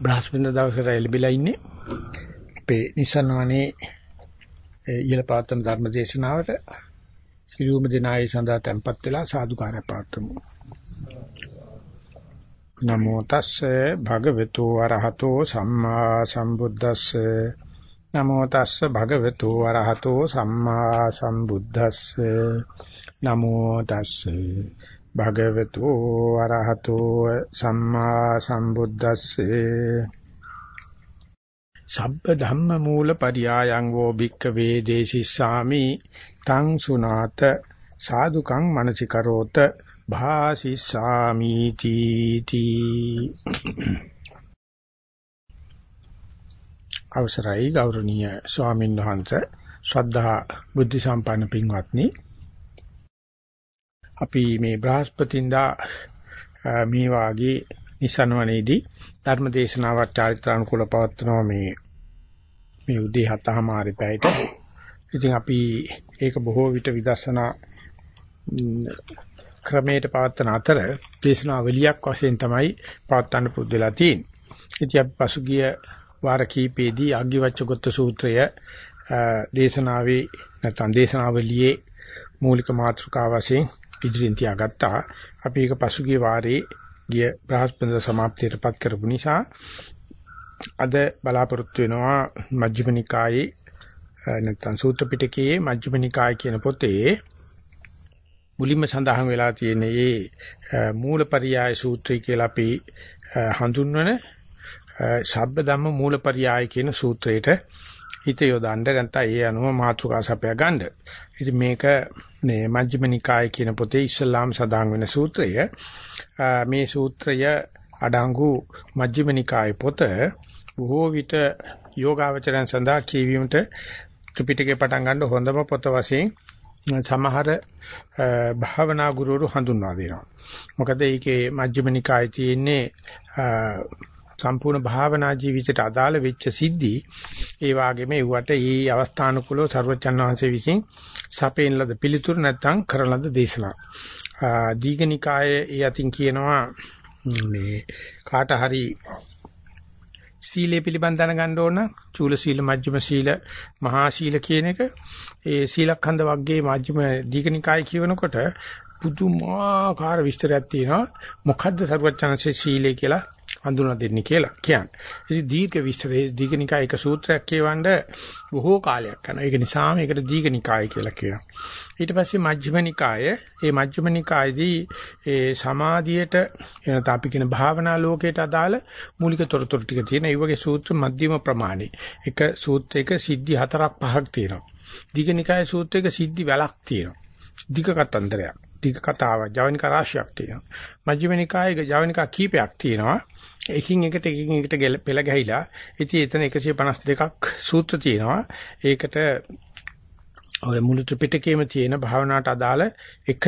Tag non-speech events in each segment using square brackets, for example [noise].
බ්‍රහස්පති දවසට එළඹිලා ඉන්නේ. අපේ නිසන්වනේ ඊළ පාත්තන ධර්ම දේශනාවට සිළුම දිනායි සඳහා tempත් වෙලා සාදුකාරය පාත්තුමු නමෝ තස්සේ භගවතු වරහතෝ සම්මා සම්බුද්දස්සේ. නමෝ තස්සේ භගවතු වරහතෝ සම්මා සම්බුද්දස්සේ. නමෝ තස්සේ භගවතු අරහතෝ සම්මා සම්බුද්දස්සේ. සබ්බ ධම්ම මූල පරියායං වෝ භික්ඛවේ දේශිස්සාමි. තං සුනාත සාදුකං මනසිකරෝත භාසිස්සාමි තීති. අවසරයි ගෞරවනීය ස්වාමීන් වහන්සේ ශ්‍රද්ධා බුද්ධ සම්පන්න පින්වත්නි. අපි මේ බ්‍රහස්පතින්දා මේ වාගේ නිසන්වනේදී ධර්ම දේශනාවක් චාරිත්‍රානුකූල පවත්වනවා මේ මේ උදේ 7:00 පැයට. ඉතින් අපි ඒක බොහෝ විට විදර්ශනා ක්‍රමයට පවත්වන අතර දේශනාවලියක් වශයෙන් තමයි පවත්වන්න පුරුදු වෙලා තියෙන්නේ. ඉතින් අපි පසුගිය වාර කීපෙදී අග්ගිවච්ඡගත සූත්‍රය දේශනාවේ නැත්නම් දේශනාවලියේ මූලික මාතෘකාව වශයෙන් ඉදිරියෙන් තියාගත්තා. අපි ඒක පසුගිය වාරේ ගිය බ්‍රහස්පති සමාප්තියටපත් කරපු නිසා අද බලාපොරොත්තු වෙනවා මජ්ක්‍ධිම නිකායේ නැත්නම් සූත්‍ර පිටකයේ මජ්ක්‍ධිම නිකාය කියන පොතේ මුලින්ම සඳහන් වෙලා තියෙන මේ මූලපරියාය සූත්‍රය කියලා අපි හඳුන්වන ශබ්ද ධම්ම මූලපරියාය කියන සූත්‍රයට හිත යොදන්න නැත්නම් ඒ අනුව මාතෘකා සපයා ගන්න. ඉතින් මේක මේ මජ්ක්‍ධිම නිකාය කියන පොතේ ඉස්ලාම් සදාන් වෙන සූත්‍රය. මේ සූත්‍රය අඩංගු මජ්ක්‍ධිම නිකාය පොත බොහෝ විට යෝගාවචරයන් සඳහා කියවීමට ත්‍රිපිටකේ පටන් ගන්න හොඳම පොත වශයෙන් සමහර භාවනා ගුරුවරු හඳුන්වා දෙනවා. මොකද ඒකේ මජ්ක්‍ධිම නිකායේ තියෙන්නේ සම්පූර්ණ භාවනා ජීවිතයට අදාළ වෙච්ච සිද්ධි ඒ වගේම ඒවට ඊ අවස්ථානුකූලව ਸਰවචන් වහන්සේ විසින් සපේන ලද පිළිතුරු නැත්තම් කරන ලද දේශනා. දීඝනිකායේ ඒ අතින් කියනවා මේ කාට හරි සීලය පිළිබඳ දැනගන්න ඕන චූල සීල මජ්ක්‍ධිම සීල මහා සීල කියන එක ඒ සීලඛණ්ඩ වර්ගයේ මජ්ක්‍ධිම දීඝනිකාය කියවනකොට පුදුමාකාර විස්තරයක් තියෙනවා මොකද්ද සරුවචනසේ සීලය කියලා හඳුනා දෙන්නේ කියලා කියන්නේ. ඉතින් දීර්ඝ විස්තරේ දීඝනිකාය එක සූත්‍රයක් කියවන්න බොහෝ කාලයක් යනවා. ඒක නිසා මේකට දීඝනිකාය කියලා කියනවා. ඊට පස්සේ මජ්ක්‍ධිමනිකාය, මේ මජ්ක්‍ධිමනිකායේදී ඒ සමාධියට එනත අපි කියන භාවනා ලෝකයට අදාළ මූලික තොරතුරු ටික තියෙන. ඒ වගේ සූත්‍ර මධ්‍යම ප්‍රමාණي. එක සූත්‍රයක සිද්ධි හතරක් පහක් තියෙනවා. දීඝනිකාය සූත්‍රයක සිද්ධි වැලක් තියෙනවා. දීඝ කතන්දරයක්. දීඝ කතාවක් ජවනික රාශියක් තියෙනවා. මජ්ක්‍ධිම නිකායේ ජවනික කීපයක් තියෙනවා. එකින් එකට එකින් එකට පෙළ ගැහිලා ඉතින් එතන 152ක් සූත්‍ර තියෙනවා. ඒකට ඔය මුළු ත්‍රිපිටකයේම තියෙන භාවනාවට අදාළ එක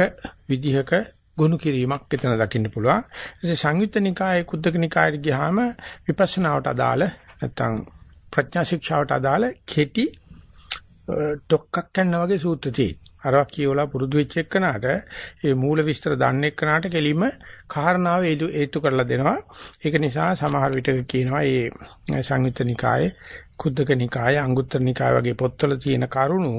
විදිහක ගොනු කිරීමක් එතන දකින්න පුළුවන්. ඉතින් සංයුත්ත නිකායේ කුද්දක නිකායට ගියාම විපස්සනාවට අදාළ නැත්නම් ප්‍රඥා ශික්ෂාවට අදාළ කෙටි ඩොක්කක් කරන වගේ සූත්‍ර තියෙනවා. අරක් කියවලා පුරුදු වෙච්ච එක්කනට ඒ මූල විස්තර දන්න එක්කනට කෙලින්ම කාරණාව හේතු කරලා දෙනවා. ඒක නිසා සමහර විට කියනවා මේ සංයුත්ත නිකායේ කුද්දක නිකාය අංගුත්තර නිකාය වගේ පොත්වල තියෙන කරුණු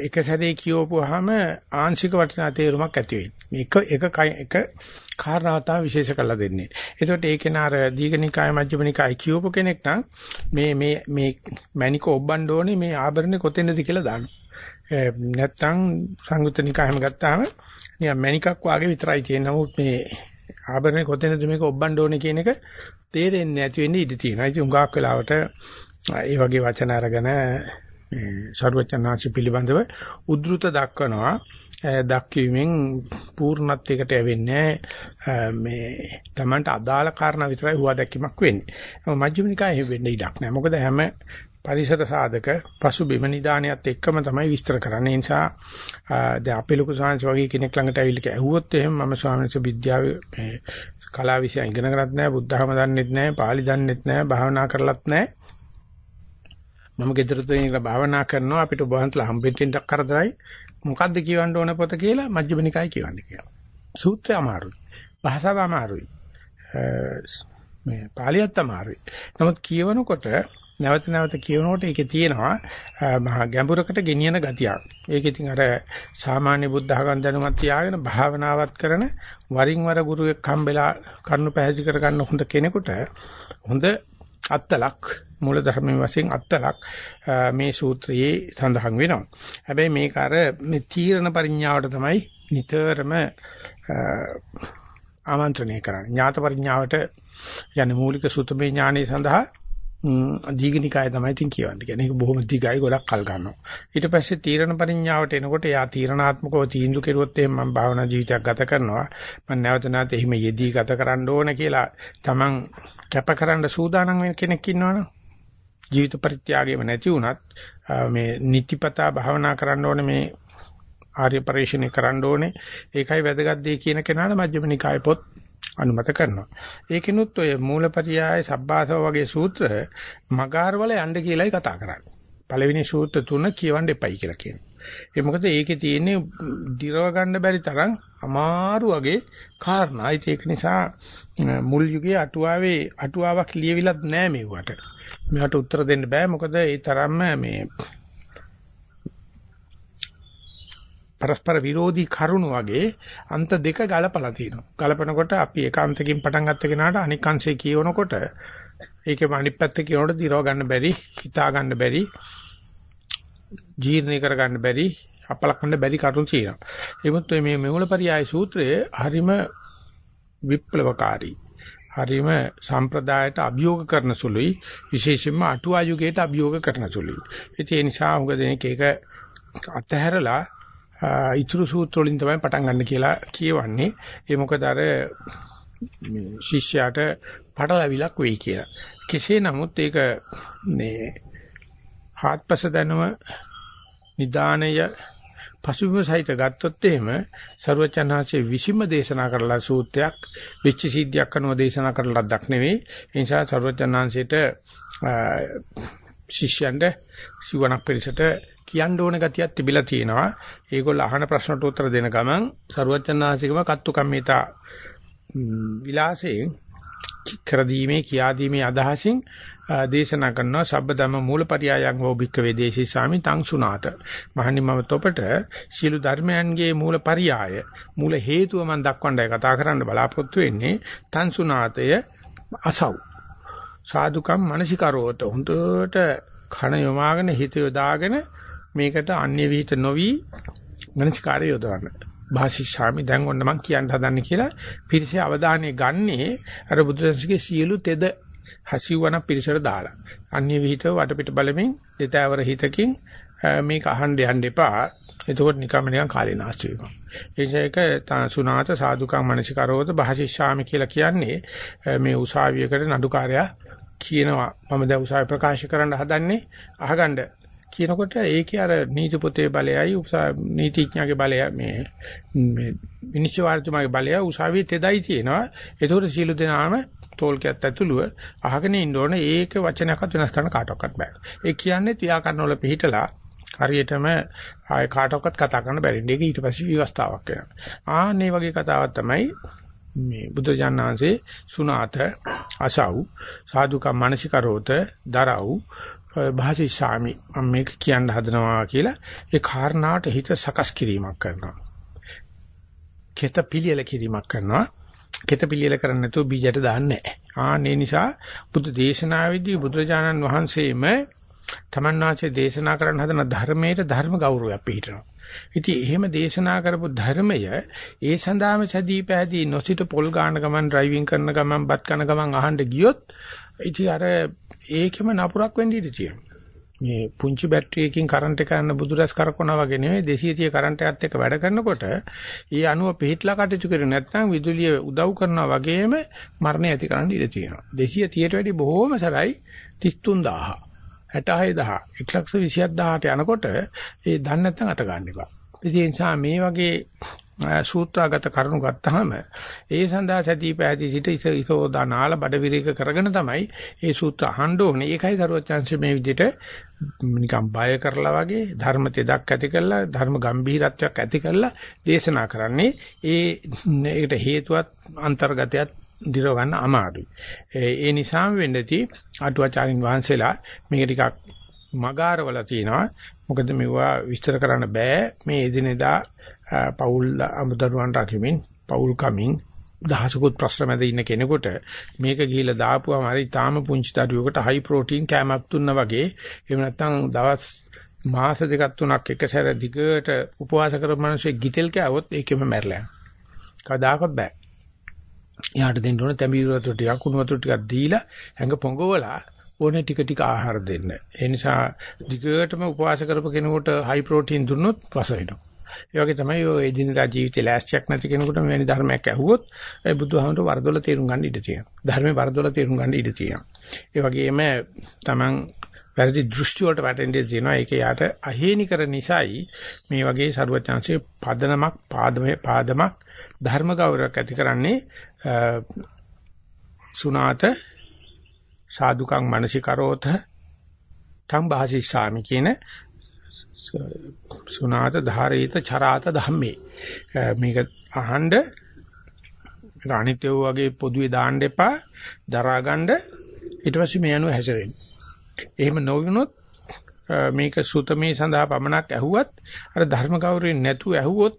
එක සැරේ කියවපුවාම ආංශික වටිනා තේරුමක් ඇති වෙයි. එක එක එක කාරණාව තමයි විශේෂ කරලා දෙන්නේ. ඒකට ඒක නාර දීඝනිකාය මජ්ක්‍ධිමනිකාය කියවපු කෙනෙක් නම් මේ මේ මේ මැනික ඔබ්බන්න ඕනේ මේ ආභරණේ කොතැනද කියලා දානවා. නැත්තම් සංයුත්තනිකායම ගත්තාම නිකන් මැනිකක් වාගේ විතරයි තියෙන නමුත් මේ ආභරණේ කොතැනද මේක ඔබ්බන්න ඕනේ කියන එක තේරෙන්නේ නැති වෙන්නේ ඉඩ තියෙනවා. ඉතින් උඟාක් වෙලාවට ඒ වගේ වචන අරගෙන සර්වචනාචි පිළිබඳව උද්ෘත දක්වනවා. දක්වීමෙන් පූර්ණත්වයකට යවෙන්නේ මේ Tamanට අදාළ කාරණා විතරයි හුවා දැක්වීමක් වෙන්නේ. මජ්ක්‍ධිම නිකායේ වෙන්නේ ඉඩක් නැහැ. මොකද හැම පරිසර සාධක පසුබිම නිදානියත් එක්කම තමයි විස්තර කරන්නේ. ඒ නිසා දැන් අපේ ලොකු සාංශ වගේ කෙනෙක් ළඟට ඇවිල්ලා ඇහුවොත් එහෙම මම ස්වාමීන් වහන්සේ විද්‍යාවේ මේ කලාව විෂය ඉගෙන ගන්නත් නැහැ, බුද්ධ ධර්ම දන්නෙත් නැහැ, පාලි දන්නෙත් නැහැ, භාවනා කරලත් නැහැ. මම ගෙදර තුනේ භාවනා කරනවා අපිට බහන්තලා හම්බෙන්න කරදරයි. මොකද්ද කියවන්න ඕන පොත කියලා මජ්ක්‍ධිම නිකාය කියවන්න කියලා. සූත්‍රය අමාරුයි. භාෂාව අමාරුයි. මේ පාලියත් අමාරුයි. නමුත් කියවනකොට නැවත නැවත කියවනකොට ඒකේ තියෙනවා මහා ගැඹුරකට ගෙනියන ගතියක්. ඒක ඉතින් අර සාමාන්‍ය බුද්ධ ධර්ම දැනුමක් තියාගෙන භාවනාවත් කරන වරින් වර ගුරුවෙක් හම්බෙලා කරුණු පැහැදිලි කර ගන්න හොඳ කෙනෙකුට හොඳ අත්තලක් මූල ධර්මයේ වශයෙන් අත්තලක් මේ සූත්‍රයේ සඳහන් වෙනවා. හැබැයි මේක අර මේ තීරණ පරිඥාවට තමයි නිතරම ආමන්ත්‍රණය කරන්නේ. ඥාත පරිඥාවට යන්නේ මූලික සුතමේ ඥානය සඳහා දීගනිකාය තමයි තින් කියවන්නේ. කියන්නේ ඒක බොහොම දිගයි ගොඩක් කල් ගන්නවා. ඊට පස්සේ තීරණ පරිඥාවට එනකොට යා තීරණාත්මකව තීන්දුව කෙරුවොත් එහෙනම් මම භාවනා ජීවිතයක් ගත කරනවා. මම නැවත නැවත එහිම යෙදී ගත කරන්න ඕන කියලා Taman කැපකරන සූදානම් වෙන කෙනෙක් ඉන්නවනේ. ජීවිත පරිත්‍යාගයම නැති වුණත් මේ නිතිපතා භාවනා කරන්න ඕනේ මේ ආර්ය පරිශ්‍රණය කරන්න ඕනේ. ඒකයි වැදගත් දෙය කියන කෙනාට මජ්ක්‍ධිම නිකාය පොත් අනුමත කරනවා. ඒකිනුත් ඔය මූලපරියාය සබ්බාසව වගේ සූත්‍ර මගාරවල යන්න කියලායි කතා කරන්නේ. පළවෙනි සූත්‍ර තුන කියවන්න එපයි කියලා කියනවා. ඒ මොකද ඒකේ තියෙන්නේ දිරව ගන්න බැරි තරම් අමාරු වගේ කාරණා. ඒක නිසා මුල් යුගයේ අටුවාවේ අටුවාවක් ලියවිලත් නැහැ මේවට. මේවට උත්තර දෙන්න බෑ මොකද ඒ තරම්ම මේ පරස්පර විරෝධී කරුණු වගේ අන්ත දෙක ගලපලා තිනවා. ගලපනකොට අපි එක අන්තකින් පටන් ගත්ත කෙනාට අනික් අංශේ කියවනකොට ඒකේ අනිත් පැත්ත කියනකොට දිරව ගන්න බැරි, හිතා ගන්න බැරි, ජීර්ණය කර ගන්න බැරි, අපලකන්න බැරි කරුණු තියෙනවා. එමුත් මේ මෙමුලපරියාය සූත්‍රයේ හරිම විප්ලවකාරී හරිම සම්ප්‍රදායට අභියෝග කරන සුළුයි විශේෂයෙන්ම අටුවා යුගයට අභියෝග කරන සුළුයි. ඒ නිසා උග දෙනෙක් ඒක අතහැරලා ඉතුරු සූත්‍ර වලින් තමයි පටන් ගන්න කියලා කියවන්නේ. ඒ මොකද අර මේ ශිෂ්‍යයාට පටලැවිලක් වෙයි කියලා. කෙසේ නමුත් ඒක මේ හාත්පස දැනුම නිදානය පසුබිම සහිත ගත්තොත් එහෙම ਸਰවචනාංශයේ විසීම දේශනා කරලා සූත්‍රයක් වෙච්ච සිද්ධියක් අනුව දේශනා කරලා ලද්දක් නෙවෙයි. ඒ නිසා ਸਰවචනාංශයට ශිෂ්‍යයන්ට සිවණක් පිළිසට කියන්න ඕන ගතියක් තිබිලා තියෙනවා. ඒගොල්ල අහන ප්‍රශ්නට උත්තර දෙන ගමන් ਸਰුවචනාසිකම කත්තු කම්මිතා විලාසයෙන් කරදීමේ කියාදීමේ අදහසින් දේශනා කරනවා සබ්බදම මූලපරියායන් වූ භික්කවේ දේශී ස්වාමි තං සුනාත මහනි මම තොපට සියලු ධර්මයන්ගේ මූලපරියාය මූල හේතුව මම දක්වන්නයි කතා කරන්න බලාපොරොත්තු වෙන්නේ තං සුනාතය අසව් සාදුකම් මනසිකරෝත හොඳට කන යොමාගෙන හිත යොදාගෙන මේකට අන්‍ය විහිිත නොවි මනස්කාරය යොදවන්න. භාෂිෂාමි දැන් ඔන්න මම කියන්න හදන්නේ කියලා පිරිසේ අවධානය ගන්නේ අර බුදුරජාණන්ගේ සියලු තෙද හසිවන පිරිසට දාලා. අන්‍ය විහිිත වටපිට බලමින් දෙතවර හිතකින් මේක අහන්න යන්න එපා. එතකොට නිකම්ම නිකන් කාලේ නාස්ති වෙනවා. ඒසයක සුනාත සාදුකම් මනසිකරෝද භාෂිෂාමි කියලා කියන්නේ මේ උසාවියකට නඩුකාරයා කියනවා මම දැන් උසාවි ප්‍රකාශ කරන්න හදන්නේ අහගන්න කියනකොට ඒකේ අර නීති පොතේ බලයයි නීතිඥයාගේ බලය මේ මේ විනිශ්චය වාර්තුමාගේ බලය උසාවියේ තෙදයි තියෙනවා. ඒතකොට සියලු දෙනාම තෝල්කයක් ඇතුළුව අහගෙන ඉන්න ඕනේ ඒක වචනයක්වත් වෙනස් කරන්න කාටවත් බෑ. ඒ කියන්නේ තියාකරන වල පිළිහිටලා හරියටම ආය කාටවත් කතා කරන්න බැරි. ඒක ඊට පස්සේ විවස්ථාවක් වෙනවා. ආන්නේ වගේ කතාවක් තමයි මේ බුදුජානනාංශේ සුනාත අසව් සාදුකම් මානසිකරෝත දරව් භාෂි සාමි මම මේක කියන්න හදනවා කියලා ඒ කාරණාවට හිත සකස් කිරීමක් කරනවා. කෙත පිළියෙල කිරීමක් කරනවා. කෙත පිළියෙල කරන්නේ නැතුව බීජයට දාන්නේ නැහැ. ආන්නේ නිසා බුදු දේශනාවේදී බුදුරජාණන් වහන්සේම තමන් වාසේ දේශනා කරන්න හදන ධර්මයට ධර්ම ගෞරවයක් පිළිටනවා. ඉතින් එහෙම දේශනා කරපු ධර්මය ඒ සඳහාම සැදී පැහැදී නොසිත පොල් ගාන ගමන් ඩ්‍රයිවිං කරන ගමන් බත් කන ගමන් අහන්න ගියොත් ඉතින් අර ඒකෙම නපුරක් වෙන්න ඉඩ තියෙනවා. මේ පුංචි බැටරියකින් කරන්ට් එක යන බුදුරස් කරකවනා වගේ නෙවෙයි 230 කරන්ට් එකත් එක්ක වැඩ කරනකොට ඒ අණුව පිහිටලා කටයුතු කරු නැත්නම් විදුලිය උදව් කරනවා වගේම මරණය ඇති කරන්න ඉඩ තියෙනවා 230ට වැඩි බොහෝම සරයි 33000 66000 127000ට යනකොට ඒ දන්නේ නැත්නම් අත ගන්න එපා. ඒ නිසා මේ වගේ සූත්‍රාගත කරුණු ගත්තාම ඒ සඳහා සතිය පැහැදී සිට ඉසෝදා නාල බඩ විරේක කරගෙන තමයි ඒ සූත්‍ර අහන්න ඕනේ. ඒකයි සරුවචාන්සේ මේ විදිහට නිකම් බය කරලා වගේ ධර්ම තෙදක් ඇති කරලා ධර්ම ගම්භීරත්වයක් ඇති කරලා දේශනා කරන්නේ. ඒ ඒකට හේතුවත් අන්තර්ගතයත් දිරව ගන්න අමාරුයි. ඒ නිසාම වෙන්නදී අටුවාචාරින් වහන්සේලා මේක ටිකක් මගාරවල තියෙනවා. මොකද මේවා විස්තර කරන්න බෑ මේ එදිනෙදා පෞල් අමුදරුවන් රකිමින් පෞල් කමින් දහසකුත් ප්‍රශ්න මැද ඉන්න කෙනෙකුට මේක ගිහිල්ලා දාපුවාම හරි තාම පුංචි දරුවෙකුට හයි ප්‍රෝටීන් කෑමක් දුන්නා වගේ එහෙම නැත්නම් දවස් මාස දෙකක් තුනක් එක සැර දිගට උපවාස කරපු මිනිස්සු ගිතෙල් කෑවොත් ඒකෙම මැරලා යනවා. කවදාකවත් බෑ. එයාට දෙන්න ඕන තැඹිලි වතුර ටිකක් කුණු වතුර ටිකක් දීලා ඇඟ පොඟවලා ඕනේ ටික ටික ආහාර දෙන්න. ඒ නිසා දිගටම උපවාස කරපු කෙනෙකුට හයි ප්‍රෝටීන් දුන්නොත් රස වෙනවා. ඒ වගේ තමයි ඔය එදිනදා ජීවිතේ ලෑස්තියක් නැති කෙනෙකුට මෙවැනි ධර්මයක් ඇහුවොත් ඒ බුදුහාමුදුර වරදොල තේරුම් ගන්න ඉඩ තියෙනවා. ධර්මේ වරදොල තේරුම් ගන්න ඉඩ තියෙනවා. ඒ වගේම Taman වැරදි දෘෂ්ටි වලට වැටෙන්නේ තියෙනවා. ඒක යාට අහේනිකර නිසායි මේ වගේ ਸਰවචාන්සේ පදනමක් පාදමේ පාදමක් ධර්ම ගෞරවයක් ඇති කරන්නේ සුනාත සාදුකං මනසිකරෝත තං භාසිස්සාමි කියන සුනාත ධාරේත චරාත ධම්මේ මේක අහඬ අනිත්‍ය වගේ පොදුවේ දාන්න එපා දරාගන්න ඊට පස්සේ මේ අනුව හැසිරෙන්න. එහෙම නොවුනොත් මේක සුතමේ සඳහා පමණක් ඇහුවත් අර ධර්ම ගෞරවයෙන් නැතුව ඇහුවොත්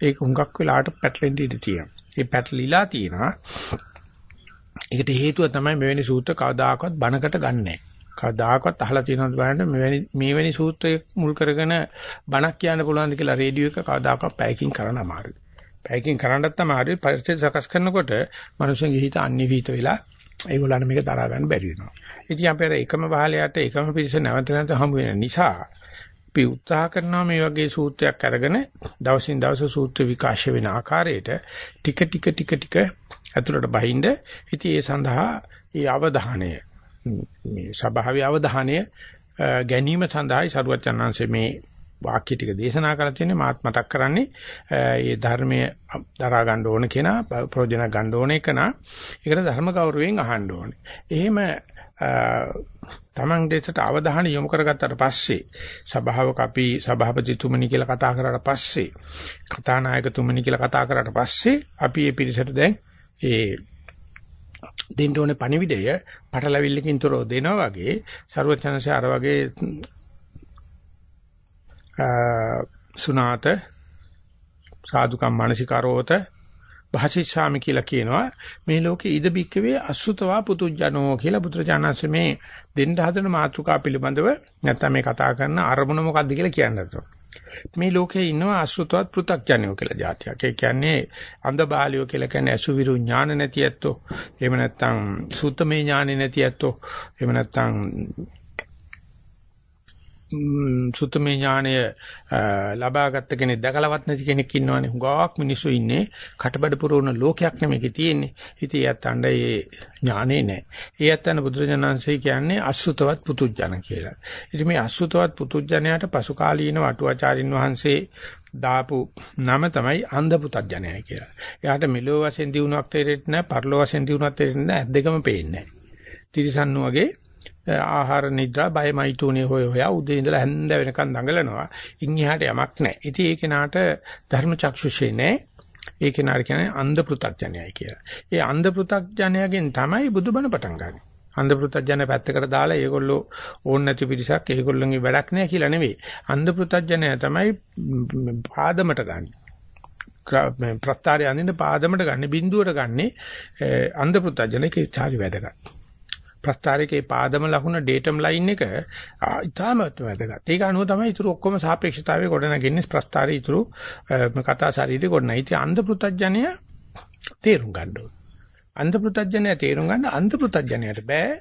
ඒක හුඟක් වෙලාට පැටලෙන්න ඉඩ තියෙනවා. ඒ පැටලිලා තියෙනවා. ඒකට හේතුව තමයි මෙවැනි සූත්‍ර කවදාකවත් බණකට ගන්නෑ. කවදාකවත් අහලා තියෙනවද බලන්න මෙවැනි මේවැනි සූත්‍රය මුල් කරගෙන බණක් කියන්න පුළුවන්ද කියලා රේඩියෝ එක කවදාකවත් පැයකින් කරන්න අමාරුයි. පැයකින් කරන්නත් අමාරුයි පරිසර සකස් කරනකොට මිනිස්සුන්ගේ හිත අන්‍යවිත වෙලා ඒගොල්ලන් මේක දරා ගන්න බැරි වෙනවා. ඉතින් අපේ එකම වහලයට එකම පිරිස නැවත නැවත හමු වෙන නිසා අපි උත්සාහ කරනවා මේ වගේ සූත්‍රයක් අරගෙන දවසින් දවස සූත්‍ර විකාශය වෙන ආකාරයට ටික ටික ටික ටික ඇතුළට බහින්ද ඉතින් ඒ සඳහා ඒ අවධානය මේ ස්වභාවීය අවධානය ගැනීම සඳහායි සරුවචනාංශයේ මේ වාක්‍ය ටික දේශනා කරලා තියෙන්නේ මාත් මතක් කරන්නේ ඒ ධර්මයේ දරා ගන්න ඕන කෙනා ප්‍රයෝජන ගන්න ඕන එකනා ඒකට ධර්ම ගෞරවයෙන් අහන්න ඕනේ. එහෙම තමන් දෙයට අවධානය යොමු කරගත්තට පස්සේ සභාවක අපි සභාපතිතුමනි කියලා කතා කරාට පස්සේ කතානායකතුමනි කියලා කතා කරාට පස්සේ අපි මේ පිරිසට දැන් ඒ දෙන්න ඕනේ පණිවිඩය පටලැවිල්ලකින් තොරව දෙනවා වගේ ਸਰවචනසේ අර වගේ සුනාත සාදුකම් මානසිකාරෝත භාෂිස්සාමි කියලා කියනවා මේ ලෝකේ ඉද බික්කවේ අසුතවා පුතුජනෝ කියලා බුදුරජාණන්සේ මේ දෙන්න හදන මාතෘකා පිළිබඳව නැත්නම් මේ කතා කරන අරමුණ මොකක්ද කියලා කියන්නත් මේ ලෝකේ ඉන්නවා අසුතවත් පෘ탁ජනයෝ කියලා જાතියක්. ඒ කියන්නේ අන්ධ බාලියෝ කියලා කියන්නේ අසුවිරු ඥාන නැති ඇත්තෝ. එහෙම නැත්නම් සුත්තමේ ඥානෙ නැති ඇත්තෝ. එහෙම නැත්නම් සුත්තමේ ඥානය ලබාගත්ත කෙනෙක් දැකලවත් නැති කෙනෙක් ඉන්නවනේ. හුඟක් මිනිස්සු ඉන්නේ කටබඩ පුරවන ලෝකයක් නෙමෙයි තියෙන්නේ. ඉතින් යත්තන්ඩ ඒ ඥානේ නැහැ. ඒ යත්තන බුදුරජාණන්සේ කියන්නේ අසුතවත් පුතුජන කියලා. ඉතින් මේ අසුතවත් පුතුජනයාට පසු කාලීන වටුවාචාරින් වහන්සේ දාපු නම තමයි අන්ධ පුතඥයයි කියලා. එයාට මෙලෝ වශයෙන් දිනුවක් තේරෙන්නේ නැහැ, පරලෝ වශයෙන් දිනුවක් තේරෙන්නේ නැහැ, දෙකම පේන්නේ නැහැ. තිරිසන්නු වගේ ආහාර නිද්‍රා බයමයි තුනේ හොය හොයා උදේ ඉඳලා හැන්ද වෙනකන් දඟලනවා. ඉන් එහාට යමක් නැහැ. ඉතින් ඒ කෙනාට ධර්ම චක්ෂුෂේ නැහැ. ඒ කෙනාට කියන්නේ අන්ධ පෘථග්ජනයයි කියලා. ඒ අන්ධ පෘථග්ජනයගෙන් තමයි බුදුබණ පටන් ගන්නේ. අන්ධ පෘථග්ජන පැත්තකට දාලා ඒගොල්ලෝ ඕන් නැති පිරිසක් ඒගොල්ලන්ගේ වැඩක් නැහැ කියලා නෙවෙයි. අන්ධ පෘථග්ජනය තමයි පාදමට ගන්නේ. ප්‍රත්‍යාරය අඳින්න පාදමට ගන්න බිඳුවට ගන්නේ අන්ධ පෘතජනකේ චාරි වැඩගත්. ප්‍රස්තාරකේ පාදම ලකුණ ඩේටම් ලයින් එක ඉතාමත් වැදගත්. ඒක අනුව තමයි ඊටු ඔක්කොම සාපේක්ෂතාවය ගොඩනගන්නේ ප්‍රස්තාරේ ඊටු කතා ශරීරය ගොඩනගයි. ඉතින් අන්ධ පෘතජ්ජනය තේරුම් ගන්න ඕන. අන්ධ පෘතජ්ජනය තේරුම් ගන්න අන්ධ පෘතජ්ජනයට බෑ.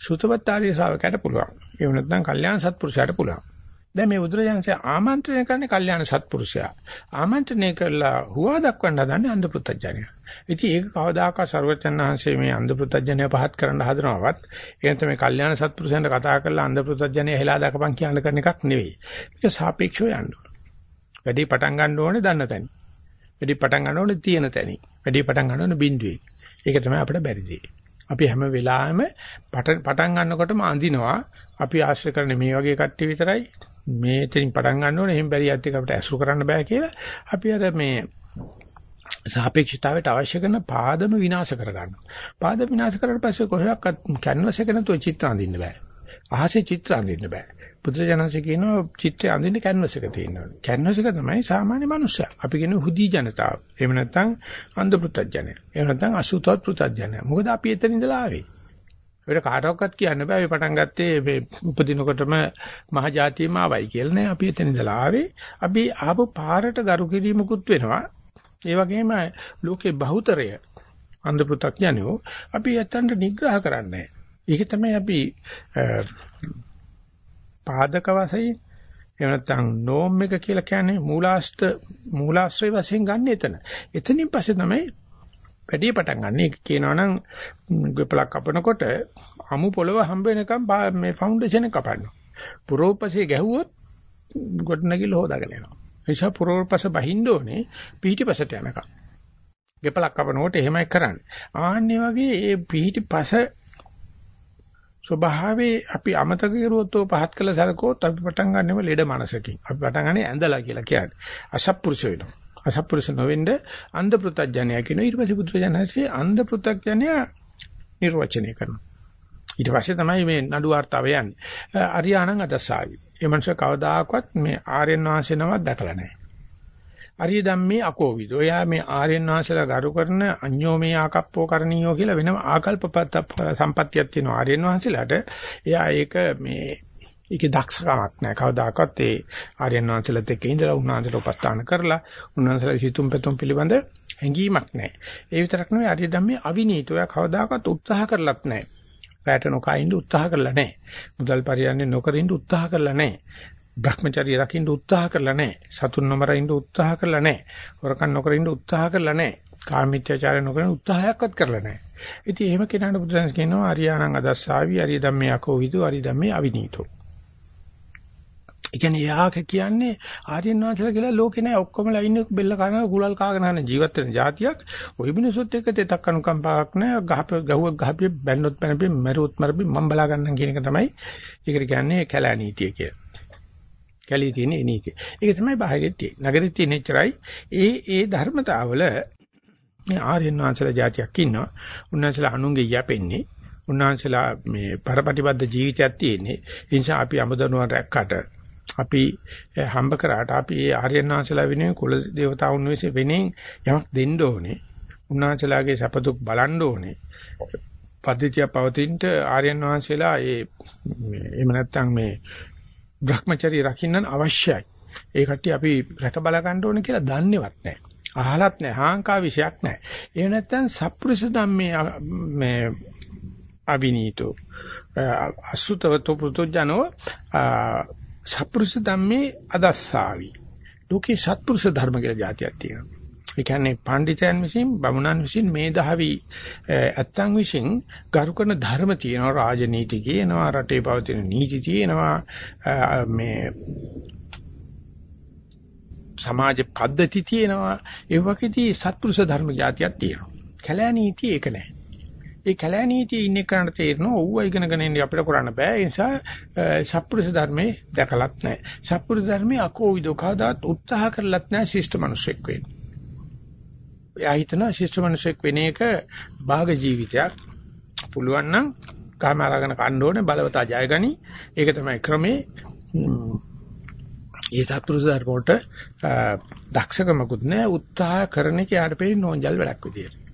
සුතවත්තාරිය ශ්‍රාවකයට පුළුවන්. ඒ වුණත් නම් කල්යාණ සත්පුරුෂයාට පුළුවන්. දැන් මේ බුදුරජාණන්සේ ආමන්ත්‍රණය කරන්නේ කල්යාණ සත්පුරුෂයා. ආමන්ත්‍රණය කරලා හුවා දක්වන්න හදන්නේ අන්ධ පෘතජ්ජනය. ඉතින් ඒක කවදාකවත් ਸਰවචන්හන්සේ මේ අන්ධ පෘතජ්ජනය පහත් කරන්න හදනවවත් එහෙනම් මේ කල්යාණ සත්පුරුෂයන්ට කතා කරලා අන්ධ පෘතජ්ජනය හෙලා දක්වපන් කියන කරන එකක් නෙවෙයි. ඒක සාපේක්ෂව යන්න වැඩි පටන් ගන්න ඕනේ දන්න තැන. වැඩි පටන් ගන්න ඕනේ තියෙන තැන. වැඩි පටන් ගන්න ඕනේ බිඳුවේ. ඒක තමයි අපිට බැරි දේ. අපි හැම වෙලාවෙම පටන් ගන්නකොටම අඳිනවා අපි ආශ්‍රය කරන්නේ මේ වගේ කට්ටිය විතරයි මේතෙන් පටන් ගන්න ඕනේ එහෙම බැරියත් එක අපිට ඇසුරු කරන්න බෑ කියලා අපි අර මේ සාපේක්ෂතාවයට අවශ්‍ය කරන පාදම විනාශ කර ගන්නවා. පාදම විනාශ කරලා පස්සේ කොහොමවත් කැන්වස් එක නැතුව චිත්‍ර අඳින්න බෑ. අහසේ චිත්‍ර අඳින්න බෑ. පුත්‍රජනන්සේ කියනවා චිත්‍රය අඳින්න කැන්වස් එක තියෙනවා. කැන්වස් එක තමයි සාමාන්‍ය මනුස්සයා. අපි කියන හුදී ජනතාව. එහෙම නැත්නම් අන්ධ පුත්‍රජනය. එහෙම නැත්නම් අසුතවත් පුත්‍රජනය. මොකද අපි එතන ඉඳලා ආවේ. ඒකට කාටවත් කියන්න බෑ අපි පටන් ගත්තේ මේ උපදිනකොටම මහජාතියම ආවයි කියලා නේ අපි එතන ඉඳලා ආවේ. අපි ආපු පාරට ගරු කිරීමකුත් වෙනවා. ඒ වගේම ලෝකේ බහුතරය අන්ධ පෘථග්ජනයෝ අපි ඇත්තන්ට නිග්‍රහ කරන්නේ. ඒක තමයි අපි පාදක වශයෙන් එහෙම නැත්නම් නෝම් එක කියලා කියන්නේ මූලාශ්‍ර මූලාශ්‍රය වශයෙන් ගන්න එතන. එතනින් පස්සේ තමයි වැඩි පටන් ගන්න. ඒක කියනවා නම් ගෙපලක් කපනකොට අමු පොළව හම්බ වෙනකම් මේ ෆවුන්ඩේෂන් එක කපනවා. පුරෝපසේ ගැහුවොත් ගොඩනැගිල්ල හොදාගෙන යනවා. නිසා පුරෝපස බහින්න ඕනේ පිටිපසට යනකම්. ගෙපලක් කපනකොට එහෙමයි කරන්නේ. ආන්නේ වගේ ඒ පිටිපස ස්වභාවයේ අපි අමතක කරුවොත් පහත් කළ සරකෝත් අපි පටන් ගන්නෙම ලෙඩ මනසකින්. අපි පටන් ගන්නේ ඇඳලා කියලා කියන්නේ. අසත්පුරුෂ වෙනවා. අසත්පුරුෂ නොවෙන්න අන්ධ පෘතඥය කියන ඊට පස්සේ බුදුරජාණන්සේ අන්ධ පෘතඥය නිර්වචනය කරනවා. ඊට පස්සේ තමයි මේ නඩු වார்த்தාව යන්නේ. අරියාණන් අදසාවි. ඒ මනුස්ස කවදාකවත් මේ ආර්යයන් වහන්සේනවත් දැකලා නැහැ. අරිය ධම්මේ අකෝවිද. ඔයා මේ ආර්යයන් වහන්සේලා ගරු කරන අඤ්ඤෝමේ ආකප්පෝ කරණීයෝ කියලා වෙනම ආකල්ප සම්පත්තියක් තියෙනවා ආර්යයන් වහන්සේලාට. එයා ඒක මේ ඒකේ දක්ෂකමක් නැහැ. කවදාකවත් ඒ ආර්යයන් වහන්සේලාත් එක්ක ඉඳලා උන්වහන්සේට උපස්ථාන කරලා උන්වහන්සේලා හිතුම් පැතුම් පිළිබඳ හැඟීමක් නැහැ. ඒ විතරක් නෙවෙයි ආර්ය ධම්මේ අවිනීත. ඔයා කවදාකවත් උත්සාහ කරලත් නැහැ. රැට නොකයින්ද උත්සාහ කරලා නැහැ. මුදල් පරියන්නේ නොකරින්ද උත්සාහ කරලා නැහැ. Brahmacharya රකින්න උත්සාහ කරලා නැහැ. සතුන් නොමරින්ද උත්සාහ කරලා නැහැ. හොරකම් නොකරින්ද උත්සාහ කරලා නැහැ. කාමීත්‍යචාරය නොකරන උත්සාහයක්වත් කරලා නැහැ. ඉතින් එහෙම කෙනාට බුදුන් කියනවා අරියාණං අදස්සාවි අරිය ධම්මේ අකෝ විදු අරිය ධම්මේ අවිනීතෝ. ඒ කියන්නේ එයාක කියන්නේ ආර්යයන් වහන්සේලා කියලා ලෝකේ නෑ ඔක්කොමලා ඉන්නේ බෙල්ල කන කුලල් කාගෙන යන ජීවත් වෙන જાතියක්. ওই මිනිසුත් එක්ක තෙතක් අනුකම්පාවක් නෑ. ගහප ගහුවක් ගහපිය බැන්නොත් පැනපිය මැරුවොත් මැරපි මම බලා ගන්නම් කියන එක තමයි. ඒකට කියන්නේ කැලෑ නීතිය කියලා. කැලී තියෙන නීතිය. ඒක තමයි බාහිරෙත් තියෙන්නේ. නගරෙත් තියෙන එච්චරයි. ඒ ඒ ධර්මතාවල මේ ආර්යයන් වහන්සේලා જાතියක් ඉන්නවා. උන්වහන්සේලා අනුන්ගේ යැපෙන්නේ. උන්වහන්සේලා මේ පරපටිබද්ධ ජීවිතයක් තියෙන්නේ. ඒ නිසා අපි අමදනුවන් රැක්කට අපි හම්බ කරාට අපි ඒ ආර්යනාංශලා වෙනුවෙන් කුල දේවතාවුන් වෙසේ වෙනින් යමක් දෙන්න ඕනේ. උන්වහන්සේලාගේ සපතුක් බලන්න ඕනේ. පද්ධතිය පවතිනට ආර්යයන් වහන්සේලා ඒ එහෙම නැත්නම් මේ Brahmacharya රකින්න අවශ්‍යයි. ඒ කට්ටිය අපි රැක බල ගන්න ඕනේ කියලා දන්නේවත් නැහැ. අහලත් නැහැ. හාංකා විශයක් නැහැ. ඒ නැත්නම් සප්පුරුෂ ධම්මේ මේ අවිනීතෝ අසුතවතු පුතුජනෝ සත්පුරුෂ ධම්මේ අදස්සාවි. ලෝකේ සත්පුරුෂ ධර්ම කියලා જાතියක් තියෙනවා. ඒ කියන්නේ පඬිතයන් විසින් බමුණන් විසින් මේ දහවි ඇත්තන් විසින් ගරු කරන ධර්ම තියෙනවා රාජනීති කියනවා රටේ පවතින නීති තියෙනවා මේ සමාජ පද්ධති තියෙනවා ඒ වගේදී සත්පුරුෂ ධර්ම જાතියක් තියෙනවා. කැලෑ නීති ඒක නැහැ. ඒ කැලෑ නීතියේ ඉන්න කරන්න තේරෙනවා ඔව්ව ඉගෙනගෙන ඉන්නේ අපිට කරන්න බෑ. ඒ නිසා සත්පුරුෂ ධර්මයේ දැකලත් නැහැ සත්පුරුෂ ධර්මයේ අකෝවිදෝ කවදාත් උත්සාහ කරලත් නැහැ ශිෂ්ට මිනිසෙක් වෙන්න. එයා හිතන ශිෂ්ට මිනිසෙක් වෙන එක භාග ජීවිතයක්. පුළුවන් නම් කාම අරගෙන කන්න ඕනේ බලවතා ජයගනි. ඒක තමයි ක්‍රමේ. ඒ සත්පුරුෂ ධර්ම වලට දක්ෂකමකුත් නැහැ උත්සාහ කරන එක යාට පෙන්නේ නෝන්ජල් වැඩක් විදියට.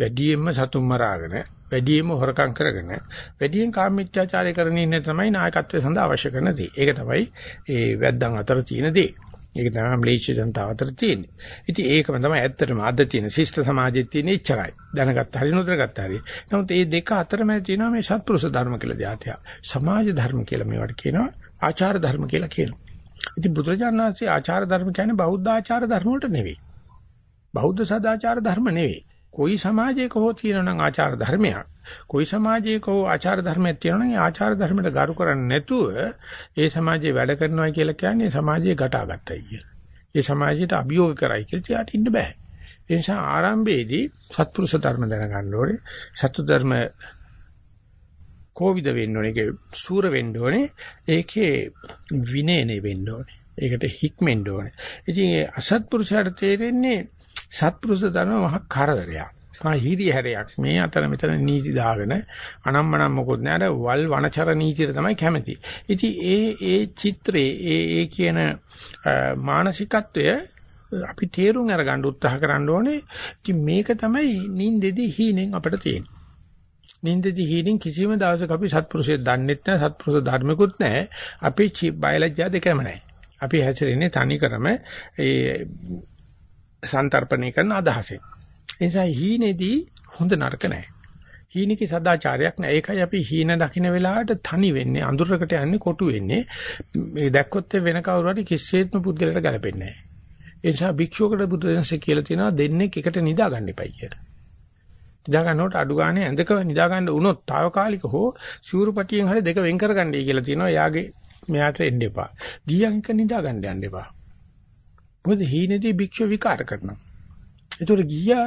වැඩියෙන්ම සතුන් මරාගෙන වැඩියෙන්ම හොරකම් කරගෙන වැඩියෙන් කාමීත්‍යාචාරය කරන ඉන්න තමයි නායකත්වය සඳහා අවශ්‍ය කරන දේ. ඒක තමයි ඒ වැද්දන් අතර තියෙන දේ. ඒක තමයි ම්ලේච්ඡ ජනතාව අතර තියෙන්නේ. ඉතින් ඒකම තමයි ඇත්තටම අද තියෙන ශිෂ්ට සමාජයේ තියෙන ඉච්චරයි. දැනගත්ත හරි නොදැනගත්ත හරි. නමුත් මේ දෙක අතරමැද තියෙනවා මේ සත්පුරුෂ ධර්ම කියලා જાතිය. සමාජ ධර්ම කියලා මේවට කියනවා. ආචාර ධර්ම කියලා කියනවා. ඉතින් බුදුරජාණන් වහන්සේ ආචාර ධර්ම කියන්නේ බෞද්ධ ආචාර ධර්ම වලට නෙවෙයි. බෞද්ධ සදාචාර ධර්ම නෙවෙයි. කොයි සමාජයක හෝ තියෙනනම් ආචාර ධර්මයක්. කොයි සමාජයක හෝ ආචාර ධර්මයක් තියෙනනම් ඒ ආචාර ධර්මයට ගරු කරන්නේ නැතුව ඒ සමාජයේ වැඩ කරනවා කියලා කියන්නේ සමාජයේ ගැටාගත්තයි කියලා. ඒ සමාජයට අභියෝග කරයි කියලා යාට ඉන්න බෑ. ඒ නිසා ආරම්භයේදී සත්පුරුෂ ධර්ම දැනගන්න ඕනේ. සත්තු ධර්ම කෝවිද වෙන්න ඕනේ. ඒක සූර වෙන්න ඕනේ. ඒකේ විනයනේ වෙන්න ඕනේ. ඒකට හික්මෙන්න ඕනේ. ඉතින් අසත්පුරුෂයාට තේරෙන්නේ සත්පුරුෂ ධර්ම මහ කරදරයක්. මා හිරි හැරයක් මේ අතර මෙතන නීති දාගෙන අනම්මනම් මොකොත් නෑ අර වල් වනචර නීතියට තමයි කැමති. ඉතින් ඒ ඒ චිත්‍රේ ඒ ඒ කියන මානසිකත්වය අපි තේරුම් අරගන්න උත්සාහ කරන්න ඕනේ. ඉතින් මේක තමයි නින්දෙදි හීනෙන් අපිට තියෙන්නේ. නින්දෙදි හීනෙන් කිසිම දවසක අපි සත්පුරුෂයෙක් දන්නෙත් නැහැ සත්පුරුෂ ධර්මිකුත් නැහැ. අපි බයලජ්ජා දෙකම නැහැ. අපි හැසිරෙන්නේ තනිකරම ඒ සන්තරපණය කරන අදහසෙන්. ඒ නිසා හීනේදී හොඳ නරක නැහැ. හීනිකේ සදාචාරයක් නැහැ. ඒකයි අපි හීන දකින්න වෙලාවට තනි වෙන්නේ, අඳුරකට යන්නේ, කොටු වෙන්නේ. මේ දැක්කොත් වෙන කවුරු හරි කිසිසේත්ම පුද්ගලයට ගැලපෙන්නේ නැහැ. ඒ නිසා භික්ෂුවකට බුදුදහමේ කියලා තියෙනවා දෙන්නේ එකට නිදා ගන්න එපයි කියලා. නිදා ගන්නකොට අඩු ගානේ ඇඳක නිදා ගන්න වුණොත් తాවකාලික හෝ ශූරපටියෙන් හරි දෙක වෙන් කරගන්නයි කියලා තියෙනවා. යාගේ මෙයාට එන්න එපා. ගියන් එක නිදා ගන්න යන්න එපා. මොකද හීනේදී භික්ෂුව විකාර කරනවා. ඒතකොට ගියා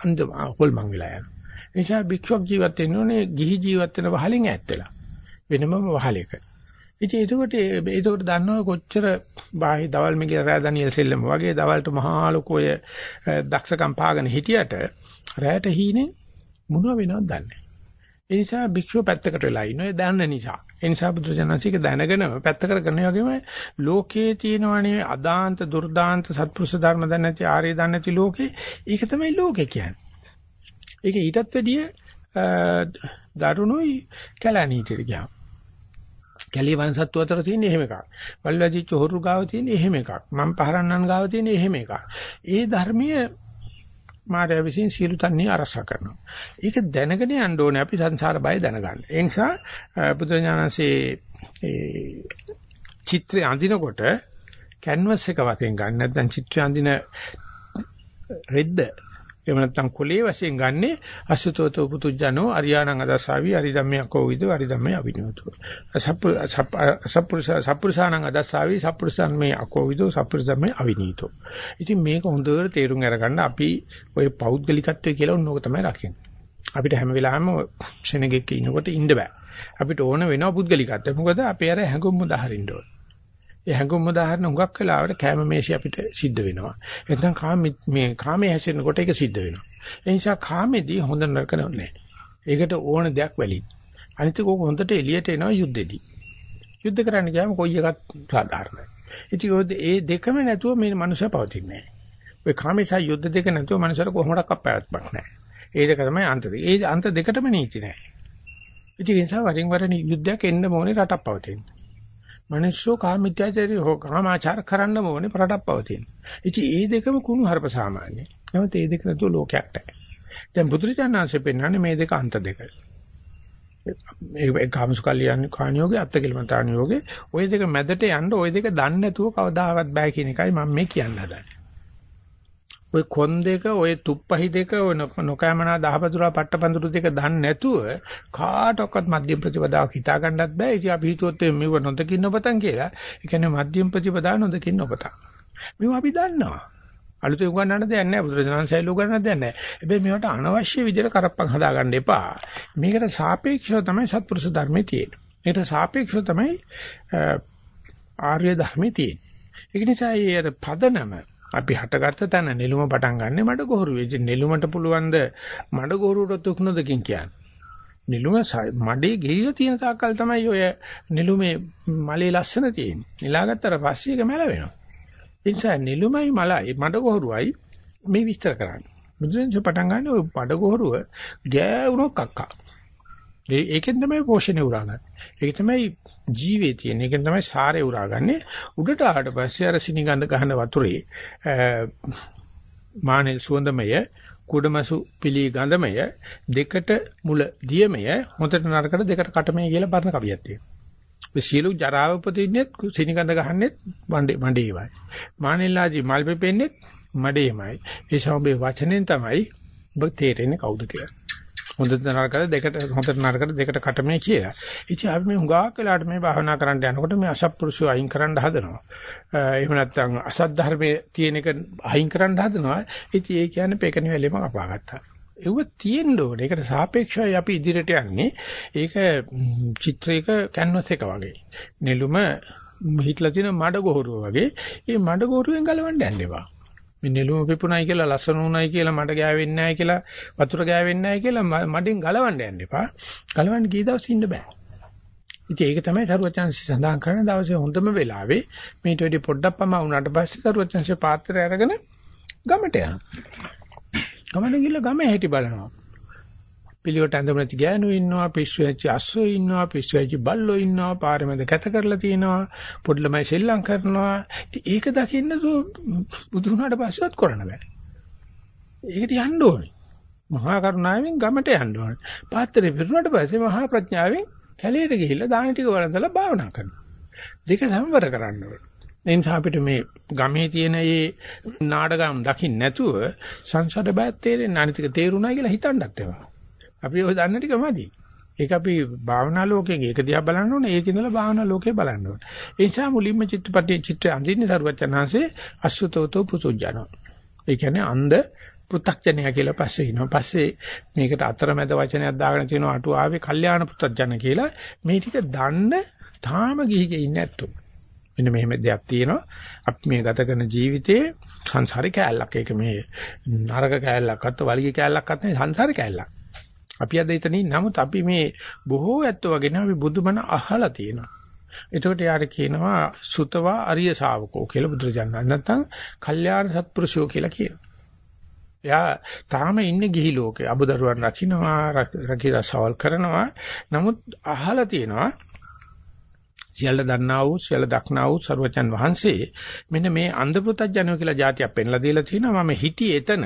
අන්ද හොල්මන් වෙලා යනවා. ඒ නිසා භික්ෂුවක් ජීවත් වෙන්න ඕනේ ගිහි ජීවත් වෙන වහලෙන් ඈත් වෙලා. වෙනමම වහලයක. ඉතින් ඒකට ඒකට දන්නව කොච්චර බාහි දවල් මිගිර රෑ ඩැනියෙල් සෙල්ලම වගේ දවල්ට මහා ලොකෝය දක්ෂකම් පාගෙන හිටියට රෑට හීනේ මොනව වෙනවද දන්නේ. ඒ නිසා භික්ෂුව පැත්තකට වෙලා ඉන්නේ දන්න නිසා. ඒ නිසා බුදුජානසික දැනගෙනම පැත්තකට කරන වගේම ලෝකයේ තියෙනවනේ අදාන්ත දුර්දාන්ත සත්පුරුෂ ධර්ම දන්නේ නැති ආර්ය දන්නේ නැති ලෝකේ ඒක තමයි ලෝකේ කියන්නේ. ඒක ඊටත් වැඩිය දරුණුයි කැලණීටිට ගියාම. කැලිය වනසත්තු අතර තියෙන එහෙම එකක්. වල්වැදිච්ච හොරු ගාව තියෙන එහෙම එකක්. මම් පහරන්නන් ගාව තියෙන එහෙම එකක්. ඒ ධර්මීය මාර්ය විසින් සියලු තන්නේ අරස කරනවා. ඒක දැනගෙන යන්න ඕනේ අපි සංසාර බය දැනගන්න. ඒ නිසා බුදුරජාණන්සේ ඒ චිත්‍රය අඳිනකොට කැන්වස් එක වශයෙන් ගන්න නැත්නම් චිත්‍රය අඳින රෙද්ද එහෙම නැත්නම් කුලේ වශයෙන් ගන්නෙ අසුතෝතෝ පුතුජනෝ අරියාණං අදසාවි අරිදම්මේ අකෝවිදෝ අරිදම්මේ අවිනෝතෝ සප්පුරුෂ සප්පුරුෂාණං අදසාවි සප්පුරුෂාන්මේ අකෝවිදෝ සප්පුරුෂම්මේ අවිනීතෝ. ඉතින් මේක හොඳට තේරුම් අරගන්න අපි ওই පෞද්ගලිකත්වය කියලා උන්නෝක තමයි රකින්නේ. අපිට හැම වෙලාවෙම ශෙනගෙක ඉනකොට ඉන්න බෑ. අපිට ඕන වෙනවා පුද්ගලිකත්වය. මොකද අපේ අර හැඟුම් උදාහරින්න ඕන. ඒ හැඟුම් උදාහරණ හුඟක් වෙලාවට කැම මේෂි අපිට සිද්ධ වෙනවා. එතන කාම මේ කාමයේ හැසිරෙනකොට ඒක සිද්ධ වෙනවා. ඒ නිසා කාමෙදී හොඳ නරක නැහැ. ඒකට ඕන දෙයක් වැලි. අනිත් එක හොඳට එළියට එනවා යුද්ධෙදී. යුද්ධ කරන්න ගියාම කොයි එකත් සාධාරණයි. ඉතින් ඒ දෙකම නැතුව මේ මනුස්සය පවතින්නේ නැහැ. ඔය කාමේසා යුද්ධ දෙක නැතුව මනුස්සයර කොහොමඩක්වත් පැවැත්මක් නැහැ. ඒ දෙක තමයි අන්ත දෙක. ඒ අන්ත දෙකටම නීති නැහැ. ඉතින් ඒ නිසා වරින් වර යුද්ධයක් එන්න ඕනේ රටක් පවතින්නේ. මිනිස්සු කාමීත්‍යාචාරය හෝ කාමාචාර කරන්න ඕනේ ප්‍රටක් පවතින. ඉතින් ඒ දෙකම කුණු හරප සාමාන්‍යයි. නමුත් ඒ දෙක නතුව ලෝකයක් නැහැ. දැන් බුදුරජාණන්සේ පෙන්වන්නේ මේ දෙක අන්ත දෙක. ඒ කාමසුකල්ලියන් කාණියෝගේ අත්කලමතාණියෝගේ ওই දෙක මැදට යන්න ওই දෙක දන්නේ නැතුව කවදාවත් බෑ කියන එකයි මම මේ කියන්න හදන්නේ. ඔය කොන් දෙක ඔය තුප්පහි දෙක ඔය නොකෑමනා දහපතුරා පට්ටපඳුරු දෙක දන්නේ නැතුව කාටවත් මධ්‍යම ප්‍රතිපදාවක් හිතා ගන්නත් බෑ. ඉතින් අපි හිතුවොත් මෙව නොදකින්න ඔබතන් කියලා. ඒ කියන්නේ මධ්‍යම ප්‍රතිපදාව නොදකින්න ඔබතන්. මේව අපි දන්නවා. අලුතෙන් උගන්නන්න දෙයක් නැහැ. බුදුරජාණන් සෛල උගන්නන්න දෙයක් නැහැ. හැබැයි මේවට අනවශ්‍ය විදිහට කරප්පන් හදාගන්න එපා. මේකට සාපේක්ෂව තමයි සත්පුරුෂ ධර්මයේ තියෙන්නේ. මේකට සාපේක්ෂව තමයි ආර්ය ධර්මයේ තියෙන්නේ. ඒක නිසා ඒ පදනම අපි හටගත්ත තැන නෙළුම පටන් ගන්නෙ මඩ ගොහරුවේ. ඉතින් නෙළුමට පුළුවන් ද මඩ ගොහරුවට උක්නොදකින් කියන්නේ. නෙළුම මඩේ ගෙහිලා තියෙන තාක්කල් තමයි ඔය නෙළුමේ මලේ ලස්සන තියෙන්නේ. නිලාගත්තට පස්සේ ඒක මැල වෙනවා. ඒ නිසා නෙළුමයි මලයි මඩ ගොහරුවයි මේ විස්තර කරන්නේ. මුද්‍රෙන්ස පටන් ගන්න ඔය මඩ ගොහරුව ගෑවුනොත් කක්කා. ඒකෙන් තමයි පෝෂණය උරාගන්නේ. ඒක තමයි ජීවේ තියෙන. ඒකෙන් තමයි සාරේ උරාගන්නේ. උඩට ආවට පස්සේ අර සිනිගඳ ගහන වතුරේ මානෙල් සුවඳමය කුඩමසු පිලි ගඳමය දෙකට මුල දියමය හොඳට නරකට දෙකට කටමය කියලා බර්ණ කවියක් තියෙනවා. මේ සියලු ජරාව උපදින්නෙත් සිනිගඳ ගහන්නෙත් මණ්ඩේ මණ්ඩේවයි. මානෙල්ලාජි මල් පෙපෙන්නෙත් මඩේමයි. ඒ සමබේ වචනෙන් තමයි ඔබ තේරෙන්නේ කවුද කියලා. හොඳට නරකට දෙකට හොඳට නරකට දෙකට කටමේ කියලා. ඉතින් අපි මේ හුඟක් වෙලාට මේ භාවනා කරන්න යනකොට මේ අසත්පුරුෂය අයින් කරන්න හදනවා. එහෙම නැත්නම් අසත් ධර්මයේ තියෙන එක අයින් කරන්න හදනවා. ඉතින් ඒ කියන්නේ පේකණි වැලෙම කපාගත්තා. ඒව තියෙන්න ඕනේ. ඒකට සාපේක්ෂවයි අපි ඉදිරියට යන්නේ. ඒක චිත්‍රයක කැන්වස් එක වගේ. නෙළුම හිටලා තියෙන මඩ ගොහරුව වගේ. මේ මඩ ගොහරුවෙන් ගලවන්න යන්න එපා. මේ නෙළුම පිපුණයි කියලා ලස්සන උණයි කියලා මඩ ගෑවෙන්නේ නැහැ කියලා වතුර ගෑවෙන්නේ නැහැ කියලා මඩෙන් ගලවන්න යන්න එපා. ගලවන්න ගිය දවස් ඉන්න බෑ. ඉතින් ඒක තමයි සරුවචන්සි සඳහන් කරන දවසේ හොඳම වෙලාවේ මේට වැඩි පොඩ්ඩක් පම වුණාට පස්සේ සරුවචන්සි පාත්‍රය අරගෙන ගමට යනවා. ගමන ගිහලා ගම හැටි බලනවා. පිළිවෙට ඇඳුම් නැති ගෑනු ඉන්නවා, පිස්සු ඇච්ච අස්සෝ ඉන්නවා, පිස්සු ඇච්ච බල්ලෝ ඉන්නවා, පාරේ මැද කැත කරලා තියෙනවා, පොඩි ළමයි සෙල්ලම් කරනවා. ඉතින් ඒක දකින්න බුදු වුණාට පස්සෙත් කරන්න බෑ. ඒකට යන්න ඕනේ. මහා කරුණාවෙන් ගමට යන්න ඕනේ. පාත්‍රේ පිරුණාට පස්සේ මහා ප්‍රඥාවෙන් කැලේට ගිහිල්ලා දාන ටික වළඳලා භාවනා කරනවා. දෙක සම්වර කරන්න ඕනේ. ඒ නිසා අපිට මේ ගමේ තියෙන මේ නාඩගම් දකින්න නැතුව සංසාර බයත් තේරෙන්නේ අනිතික තේරුණා කියලා හිතන්නත් ඒවා. අපි ඔය දන්න ටික මදි. ඒක අපි භාවනා ලෝකයේ ඒක දිහා බලන්න ඕනේ. ඒක ඉඳලා භාවනා ලෝකේ බලන්න ඕනේ. ඒ නිසා මුලින්ම චිත්තපටි චිත්‍රය අඳින්නේ සරුවචනහන්සේ අසුතවතෝ පුසුජනෝ. ඒ කියන්නේ අන්ධ පෘ탁ජනය කියලා පස්සේ ඉනවා. පස්සේ මේකට අතරමැද වචනයක් දාගෙන තියෙනවා අටුවාවේ කල්යාණ පෘ탁ජන කියලා. මේ ටික දන්න තාම ගිහිගේ ඉන්නේ නැත්තෝ. මෙන්න මෙහෙම දෙයක් තියෙනවා. අපි මේ ගත කරන ජීවිතයේ සංසාරේ කෑල්ලක්. ඒක මේ නරක කෑල්ලක්වත් වලිගේ කෑල්ලක්වත් නෙවෙයි සංසාරේ කෑල්ලක්. අපි අද එතනින් නමුත් අපි මේ බොහෝ ඇත්තෝ වගේ නේ අපි බුදුබණ අහලා තියෙනවා. එතකොට යාර කියනවා සුතවා අරිය ශාවකෝ කියලා බුදුරජාණන් නැත්නම් කල්යාණ සත්පුරුෂයෝ කියලා කියනවා. එයා තාම ඉන්නේ ගිහි ලෝකේ. අබුදරුවන් රකින්නවා, රකිලා සවල් කරනවා. නමුත් අහලා තියෙනවා සියල්ල දන්නා වූ සියල්ල දක්නා වූ සර්වජන් වහන්සේ මෙන්න මේ අන්ධ පුතඥයෝ කියලා જાතියක් පෙන්ලා දීලා තිනවා මම හිටියේ එතන.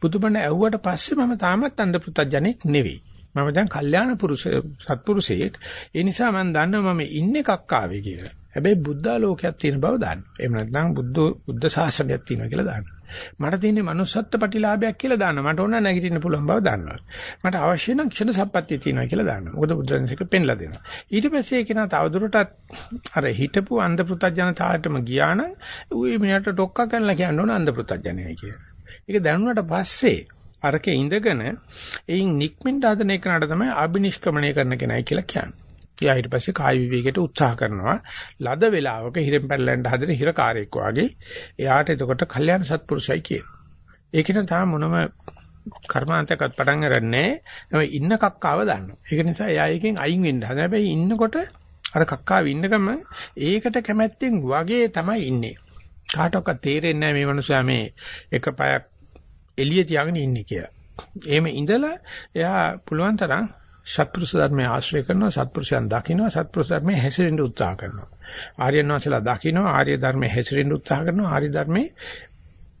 බුදුබණ ඇහුවට පස්සේ මම තාමත් අන්ධ පුතඥෙක් නෙවෙයි. මම දැන් කල්යාණ පුරුෂ සත්පුරුෂයෙක්. ඒ නිසා මම දන්නවා මම ඉන්න එකක් ආවේ කියලා. හැබැයි බුද්ධාලෝකයක් තියෙන බව දන්න එහෙම නැත්නම් බුද්ධ බුද්ධ ශාසනයක් තියෙනවා කියලා දන්න මට තියෙන්නේ manussත්ත්ව ප්‍රතිලාභයක් කියලා දාන්න. මට ඕන නැගිටින්න පුළුවන් බව දන්නවා. මට අවශ්‍ය නම් ක්ෂණ සම්පත්තිය තියෙනවා කියලා දාන්න. මොකද බුදුරජාණන්සේක පෙන්ලා දෙනවා. ඊට පස්සේ ඒක නා තවදුරටත් අර හිටපු අන්ධ පෘතජනතාවටම ගියා නම් ඌ මෙයාට ඩොක්ක කරලා කියන්න ඕන අන්ධ පෘතජනයයි කියලා. ඒක දැනුණාට පස්සේ අරකේ ඉඳගෙන එයින් නික්මින්ට හදන එකනට තමයි අබිනිෂ්ක්‍මණය කරන කෙනයි කියලා කියන්නේ. එයා ඊට පස්සේ කාය විවේකයට උත්සාහ කරනවා. ලද වේලාවක හිරෙන් පැනලෙන්ට හදන හිරකාරයෙක් වාගේ. එයාට එතකොට කල්යාණ සත්පුරුෂයි කියනවා. ඒකින තාම මොනම කර්මාන්තයක්වත් පටන් ගන්නෑ. නම ඉන්න කක්කාව දන්නවා. ඒක නිසා එයා එකෙන් අයින් වෙන්න හදන. හැබැයි ඉන්නකොට අර කක්කාව ඉන්නකම ඒකට කැමැත්තෙන් වගේ තමයි ඉන්නේ. කාටවත් තේරෙන්නේ නැහැ මේ මනුස්සයා මේ එක පයක් එළිය තියාගෙන ඉන්නේ කියලා. එහෙම ඉඳලා එයා පුළුවන් තරම් සත්පුරුෂ ධර්මයේ ආශ්‍රය කරනවා සත්පුරුෂයන් දකින්නවා සත්පුරුෂ ධර්මයේ හැසිරෙන්න උත්සාහ කරනවා. ආර්යයන් වහන්සේලා දකින්නවා ආර්ය ධර්මයේ හැසිරෙන්න උත්සාහ කරනවා ආර්ය ධර්මයේ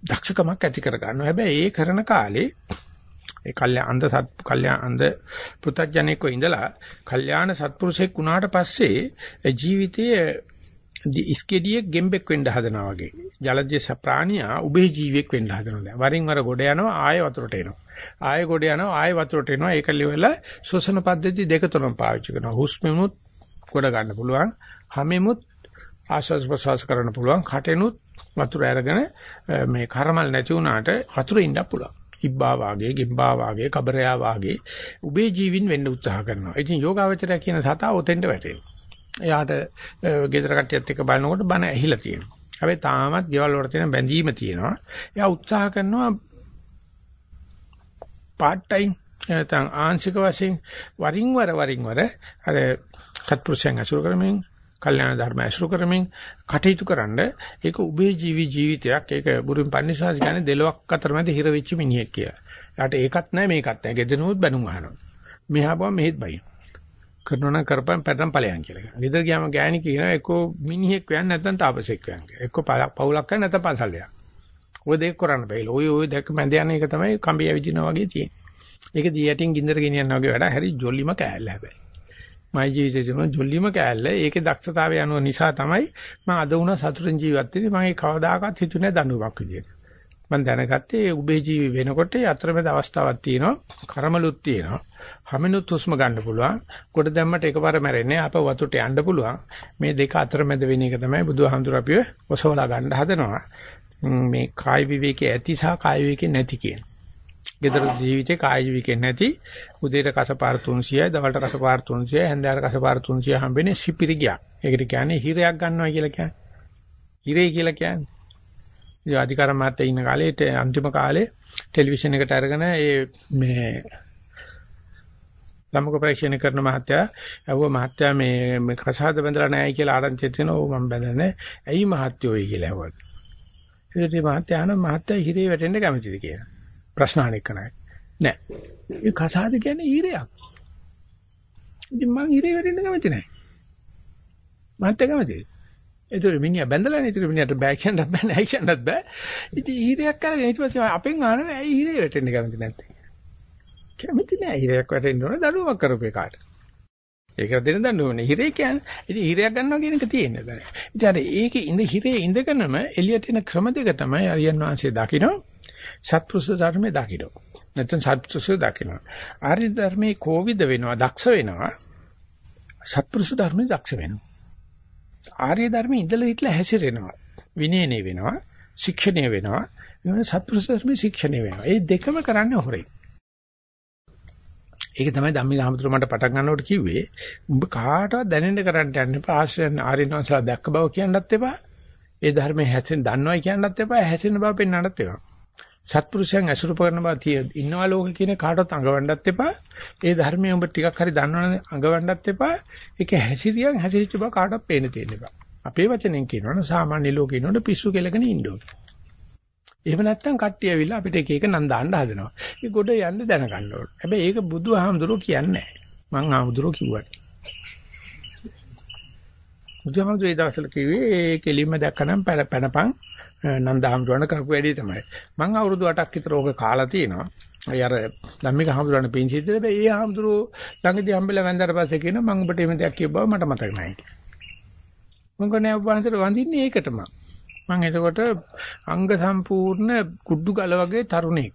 දක්ෂකමක් ඇති කර ගන්නවා. හැබැයි ඒ කරන කාලේ ඒ කල්යාණ අන්ධ සත් කල්යාණ අන්ධ පුතඥෙකෝ ඉඳලා කල්යාණ සත්පුරුෂෙක් වුණාට පස්සේ ජීවිතයේ ඉස්කෙඩියෙක් ගෙම්බෙක් වෙන්න හදනවා වගේ. ජලජ ප්‍රාණියා උභේ ජීවියෙක් වෙන්න හදනවා දැන්. වරින් වර ගොඩ යනවා ආයෙ වතුරට එනවා. ආයෙ ගොඩ යනවා ආයෙ වතුරට එනවා. ඒක livel ශ්වසන පද්ධති දෙක තුනක් පාවිච්චි කරනවා. හුස්මෙමුත් ගොඩ ගන්න පුළුවන්. හැමෙමුත් ආශ්වාස ප්‍රශ්වාස කරන්න පුළුවන්. කටෙනුත් වතුර අරගෙන මේ කර්මල් නැති වුණාට වතුරේ ඉන්න පුළුවන්. ඉබ්බා වාගේ, ගෙම්බා වාගේ, කබරයා වාගේ උභේ ජීවින් වෙන්න උත්සාහ කරනවා. ඉතින් යෝගාවචරය කියන සතා ඔතෙන්ට වැටෙනවා. එයාට ගෙදර කට්ටියත් එක්ක බලනකොට බන ඇහිලා තියෙනවා. හැබැයි තාමත් ගෙවල් වල තියෙන බැඳීම තියෙනවා. එයා උත්සාහ කරනවා part time නැත්නම් ආංශික වශයෙන් වරින් වර වරින් වර අර සත්පුරුෂයන් අසුර කරමින් කල්යාණ ධර්ම අසුර කරමින් කටයුතු කරන්න ඒක උභේ ජීවි ජීවිතයක් ඒක බුරුම් පන්සිවාස කියන්නේ දෙලොක් අතරමැද හිර වෙච්ච මිනිහෙක් කියලා. යාට ඒකත් නැහැ මේකත් නැහැ. ගෙදෙනුත් බැනුම් අහනවා. මෙහා බව මෙහෙත් බයි. කරනවා නම් කරපන් පැටන් ඵලයන් කියලා. ගෙදර ගියාම ගෑණි කියනවා එක්කෝ මිනිහෙක් වෙන්න නැත්නම් තාපසෙක් වෙන්න. එක්කෝ පවුලක් කරන්න නැත්නම් පන්සල් යන්න. ඔය දෙක කරන්න බෑ. ඔය ඔය දෙක මැද යන එක තමයි කම්බිය ඇවිදිනවා වගේ තියෙන්නේ. ඒක දී යටින් ගින්දර ගෙනියනවා වගේ වැඩ. හරි ජොල්ලිම කෑල්ල හැබැයි. මයි ජීවිතේ තියෙන ජොල්ලිම කෑල්ල. ඒකේ දක්ෂතාවය අනුව නිසා තමයි මම අද වුණා සතුටින් ජීවත් වෙන්නේ. මම ඒ කවදාකවත් හිතුනේ දඬුවමක් විදියට. මම දැනගත්තේ උබේ ජීවි වෙනකොට අතරමැද අවස්ථාවක් තියෙනවා. කර්මලුත් තියෙනවා. හැමිනුත් හුස්ම ගන්න පුළුවන්. කොට දැම්මට එකපාර මැරෙන්නේ. අප වතුරට යන්න පුළුවන්. මේ දෙක අතර මැද වෙන එක තමයි බුදුහාමුදුර අපිව ඔසවලා ගන්න හදනවා. මේ කාය විවේකයේ ඇති සහ කාය විවේකේ නැති කියන. gedara ජීවිතේ කාය විවේකේ නැති උදේට කසපාර 300යි දවල්ට කසපාර 300යි හැන්දෑවට කසපාර 300 හම්බෙන්නේ සිපිරි ගියක්. ඒකට කියන්නේ හිරයක් ගන්නවා කියලා කියන්නේ. හිරේ කියලා කියන්නේ. ඉතින් අධිකාර මාත්‍ය ඉන්න කාලේ අන්තිම කාලේ ටෙලිවිෂන් එකට අරගෙන ඒ මේ ළමක පරීක්ෂණ කරන මහත්තයා ඇහුව මහත්තයා මේ මේ කසාද බඳලා නැහැ කියලා ආරංචි දෙනවා. ඔව් මම බඳන්නේ. ඇයි මහත්තයෝයි කියලා ඇහුවා. ඊට මහත්තයා අහන මහත්තයා හිරේ වැටෙන්න කැමතිද කියලා. ප්‍රශ්න අහන එක නෑ. නෑ. ඒ කසාද කියන්නේ හිරයක්. ඉතින් මං හිරේ වැටෙන්න කැමති නෑ. මහත්තයා කැමතිද? ඒතර මිනිහා බැඳලානේ ඒතර මිනිහට බෑ කියන්නත් බෑ නෑ කියන්නත් බෑ. ඉතින් හිරයක් අරගෙන ඊට පස්සේ අපෙන් අහනවා ඇයි හිරේ වැටෙන්න කැමති නැත්තේ? කැමති නෑ හිරයක් වැටෙන්න ඕන දඬුවමක් කරපු එකාට. ඒක දෙන්න දන්න ඕනේ. හිරේ කියන්නේ ඉතින් හිරයක් ගන්නවා කියන එක තියෙන්නේ දැන්. ඉතින් අර ඒකේ ඉඳ හිරේ ඉඳගෙනම එළියට එන ක්‍රම දෙක තමයි අරියන් වහන්සේ දකින්න සත්පුරුෂ ධර්මයේ දකින්න. නැත්නම් සත්පුරුෂ දකින්න. ආර්ය ධර්මයේ කෝවිද වෙනවා, දක්ෂ වෙනවා. සත්පුරුෂ ධර්මයේ දක්ෂ වෙනවා. ආර්ය ධර්මයේ ඉඳලා හිටලා හැසිරෙනවා. විනයනේ වෙනවා, ශික්ෂණය වෙනවා. ඊවන සත්පුරුෂ ධර්මයේ ශික්ෂණය වෙනවා. මේ දෙකම කරන්නේ හොරේ. ඒක තමයි ධම්මික හමුදුර මට පටන් ගන්නකොට කිව්වේ උඹ කාටවත් දැනෙන්න කරන්න යන්න එපා ආශ්‍රයන් ආරිනවසලා දැක්ක බව කියන්නත් එපා. ඒ ධර්මයේ හැසෙන් දන්නවයි කියන්නත් එපා හැසෙන බව පෙන්වන්නත් එපා. සත්පුරුෂයන් ඇසුරු කරන බව තිය ඉන්නවා ලෝකේ කියන කාටවත් අඟවන්නත් එපා. ඒ ධර්මයේ උඹ ටිකක් හරි දන්නවනේ අඟවන්නත් එපා. ඒක හැසිරියන් හැසිරිච්ච බව කාටවත් පේන්න තියෙන්න එපා. අපේ වචනෙන් කියනවනේ සාමාන්‍ය ලෝකේ ඉන්නකොට පිස්සු කෙලගෙන ඉන්න ඕනේ. එහෙම නැත්නම් කට්ටිය ඇවිල්ලා අපිට එක එක නම් දාන්න හදනවා. ඒ ගොඩ යන්න දැනගන්න ඕනේ. හැබැයි ඒක බුදුහාමුදුරුවෝ කියන්නේ නැහැ. මං ආමුදුරුවෝ කිව්වට. බුදුහාමුදුරුවෝ ඒ දවස්වල කිව්වේ ඒ කෙලින්ම දැක්කනම් පැනපන් නන්දහාමුදුරණ කරපු වැඩේ තමයි. මං අවුරුදු 8ක් විතර ඕක කාලා තියෙනවා. අය අර ධම්මික හාමුදුරණ පිංචිද්ද හැබැයි ඒ හාමුදුරුවෝ ළඟදී හම්බෙලා වැන්දාට පස්සේ කියනවා මං ඔබට එහෙම දෙයක් කියව බව මට මතක නැහැ කියලා. මං කනේ ඔබ වහන්සේට වඳින්නේ ඒකටම. මම එතකොට අංග සම්පූර්ණ කුඩු ගල වගේ තරුණෙක්.